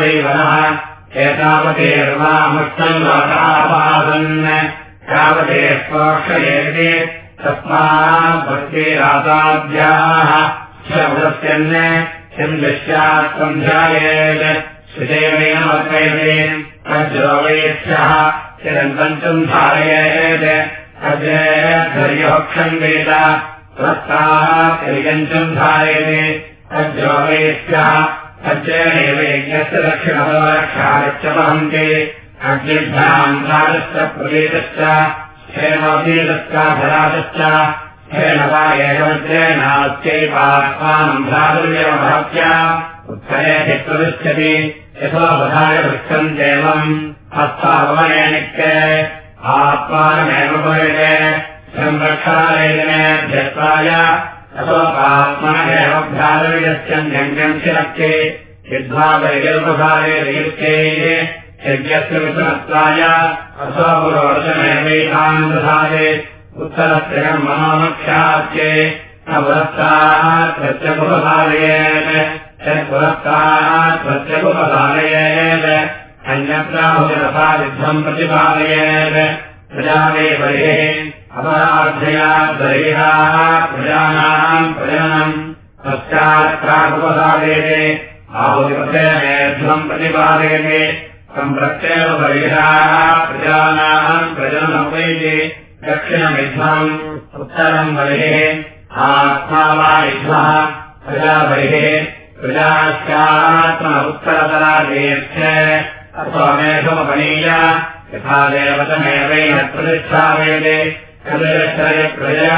वैवनः एतावतेर्वामुष्टम् लोकापासन् यावते प्रोक्षयेते तस्मात् भक्तिराताभ्याः शब्दस्यन् सन्ध्यायेत् श्रुदेवेन वर्तयते तज्रोगेभ्यः चिरन्तम् धारयेत् तद्र्योक्षम् वेद त्वत्ताः त्रिगञ्चम् धारयते तज्रोगेभ्यः दक्षिणपदरक्षागच्छ वहन्ति अग्निभ्याम् राजश्च प्रवेदश्च हेनोदीदश्चाधराजश्च हेन वा एवज्रेणास्यैवात्मानम् भ्रातुर्यमभवत्या उत्तरे प्रविष्यति यथोपधाय पृच्छन्त्येवम् हस्तावमनेनिक्ये आत्मानमेव परे संरक्षालयजनेभ्यत्वाय अशोकात्मनमेव शिरक्षे यद्भावैकल्पकाले यज्ञस्य विषमत्वाय असोपुरोषमेवैतान् दधाते उत्तरस्य मनोमख्यात्ये न पुरस्तात् प्रत्यगुपधारयेत् यत्पुरस्तात् प्रत्यगुपधारयेत् अन्यत्राहुरथायुद्धम् प्रतिपादयेत् प्रजावे बहिः अपराध्यया बहिराः प्रजानाम् पश्चात् प्रागुपधारयते आहुतिपतेनेध्वम् प्रतिपादयते सम्प्रत्येव बहिराः प्रजानाम् प्रजननमुपैति दक्षिणमिध्वम् उत्तरम् बहिः आत्मा वा युध्वः प्रजा देवतमेवैन प्रतिष्ठावेदे कलेत्रयत्रया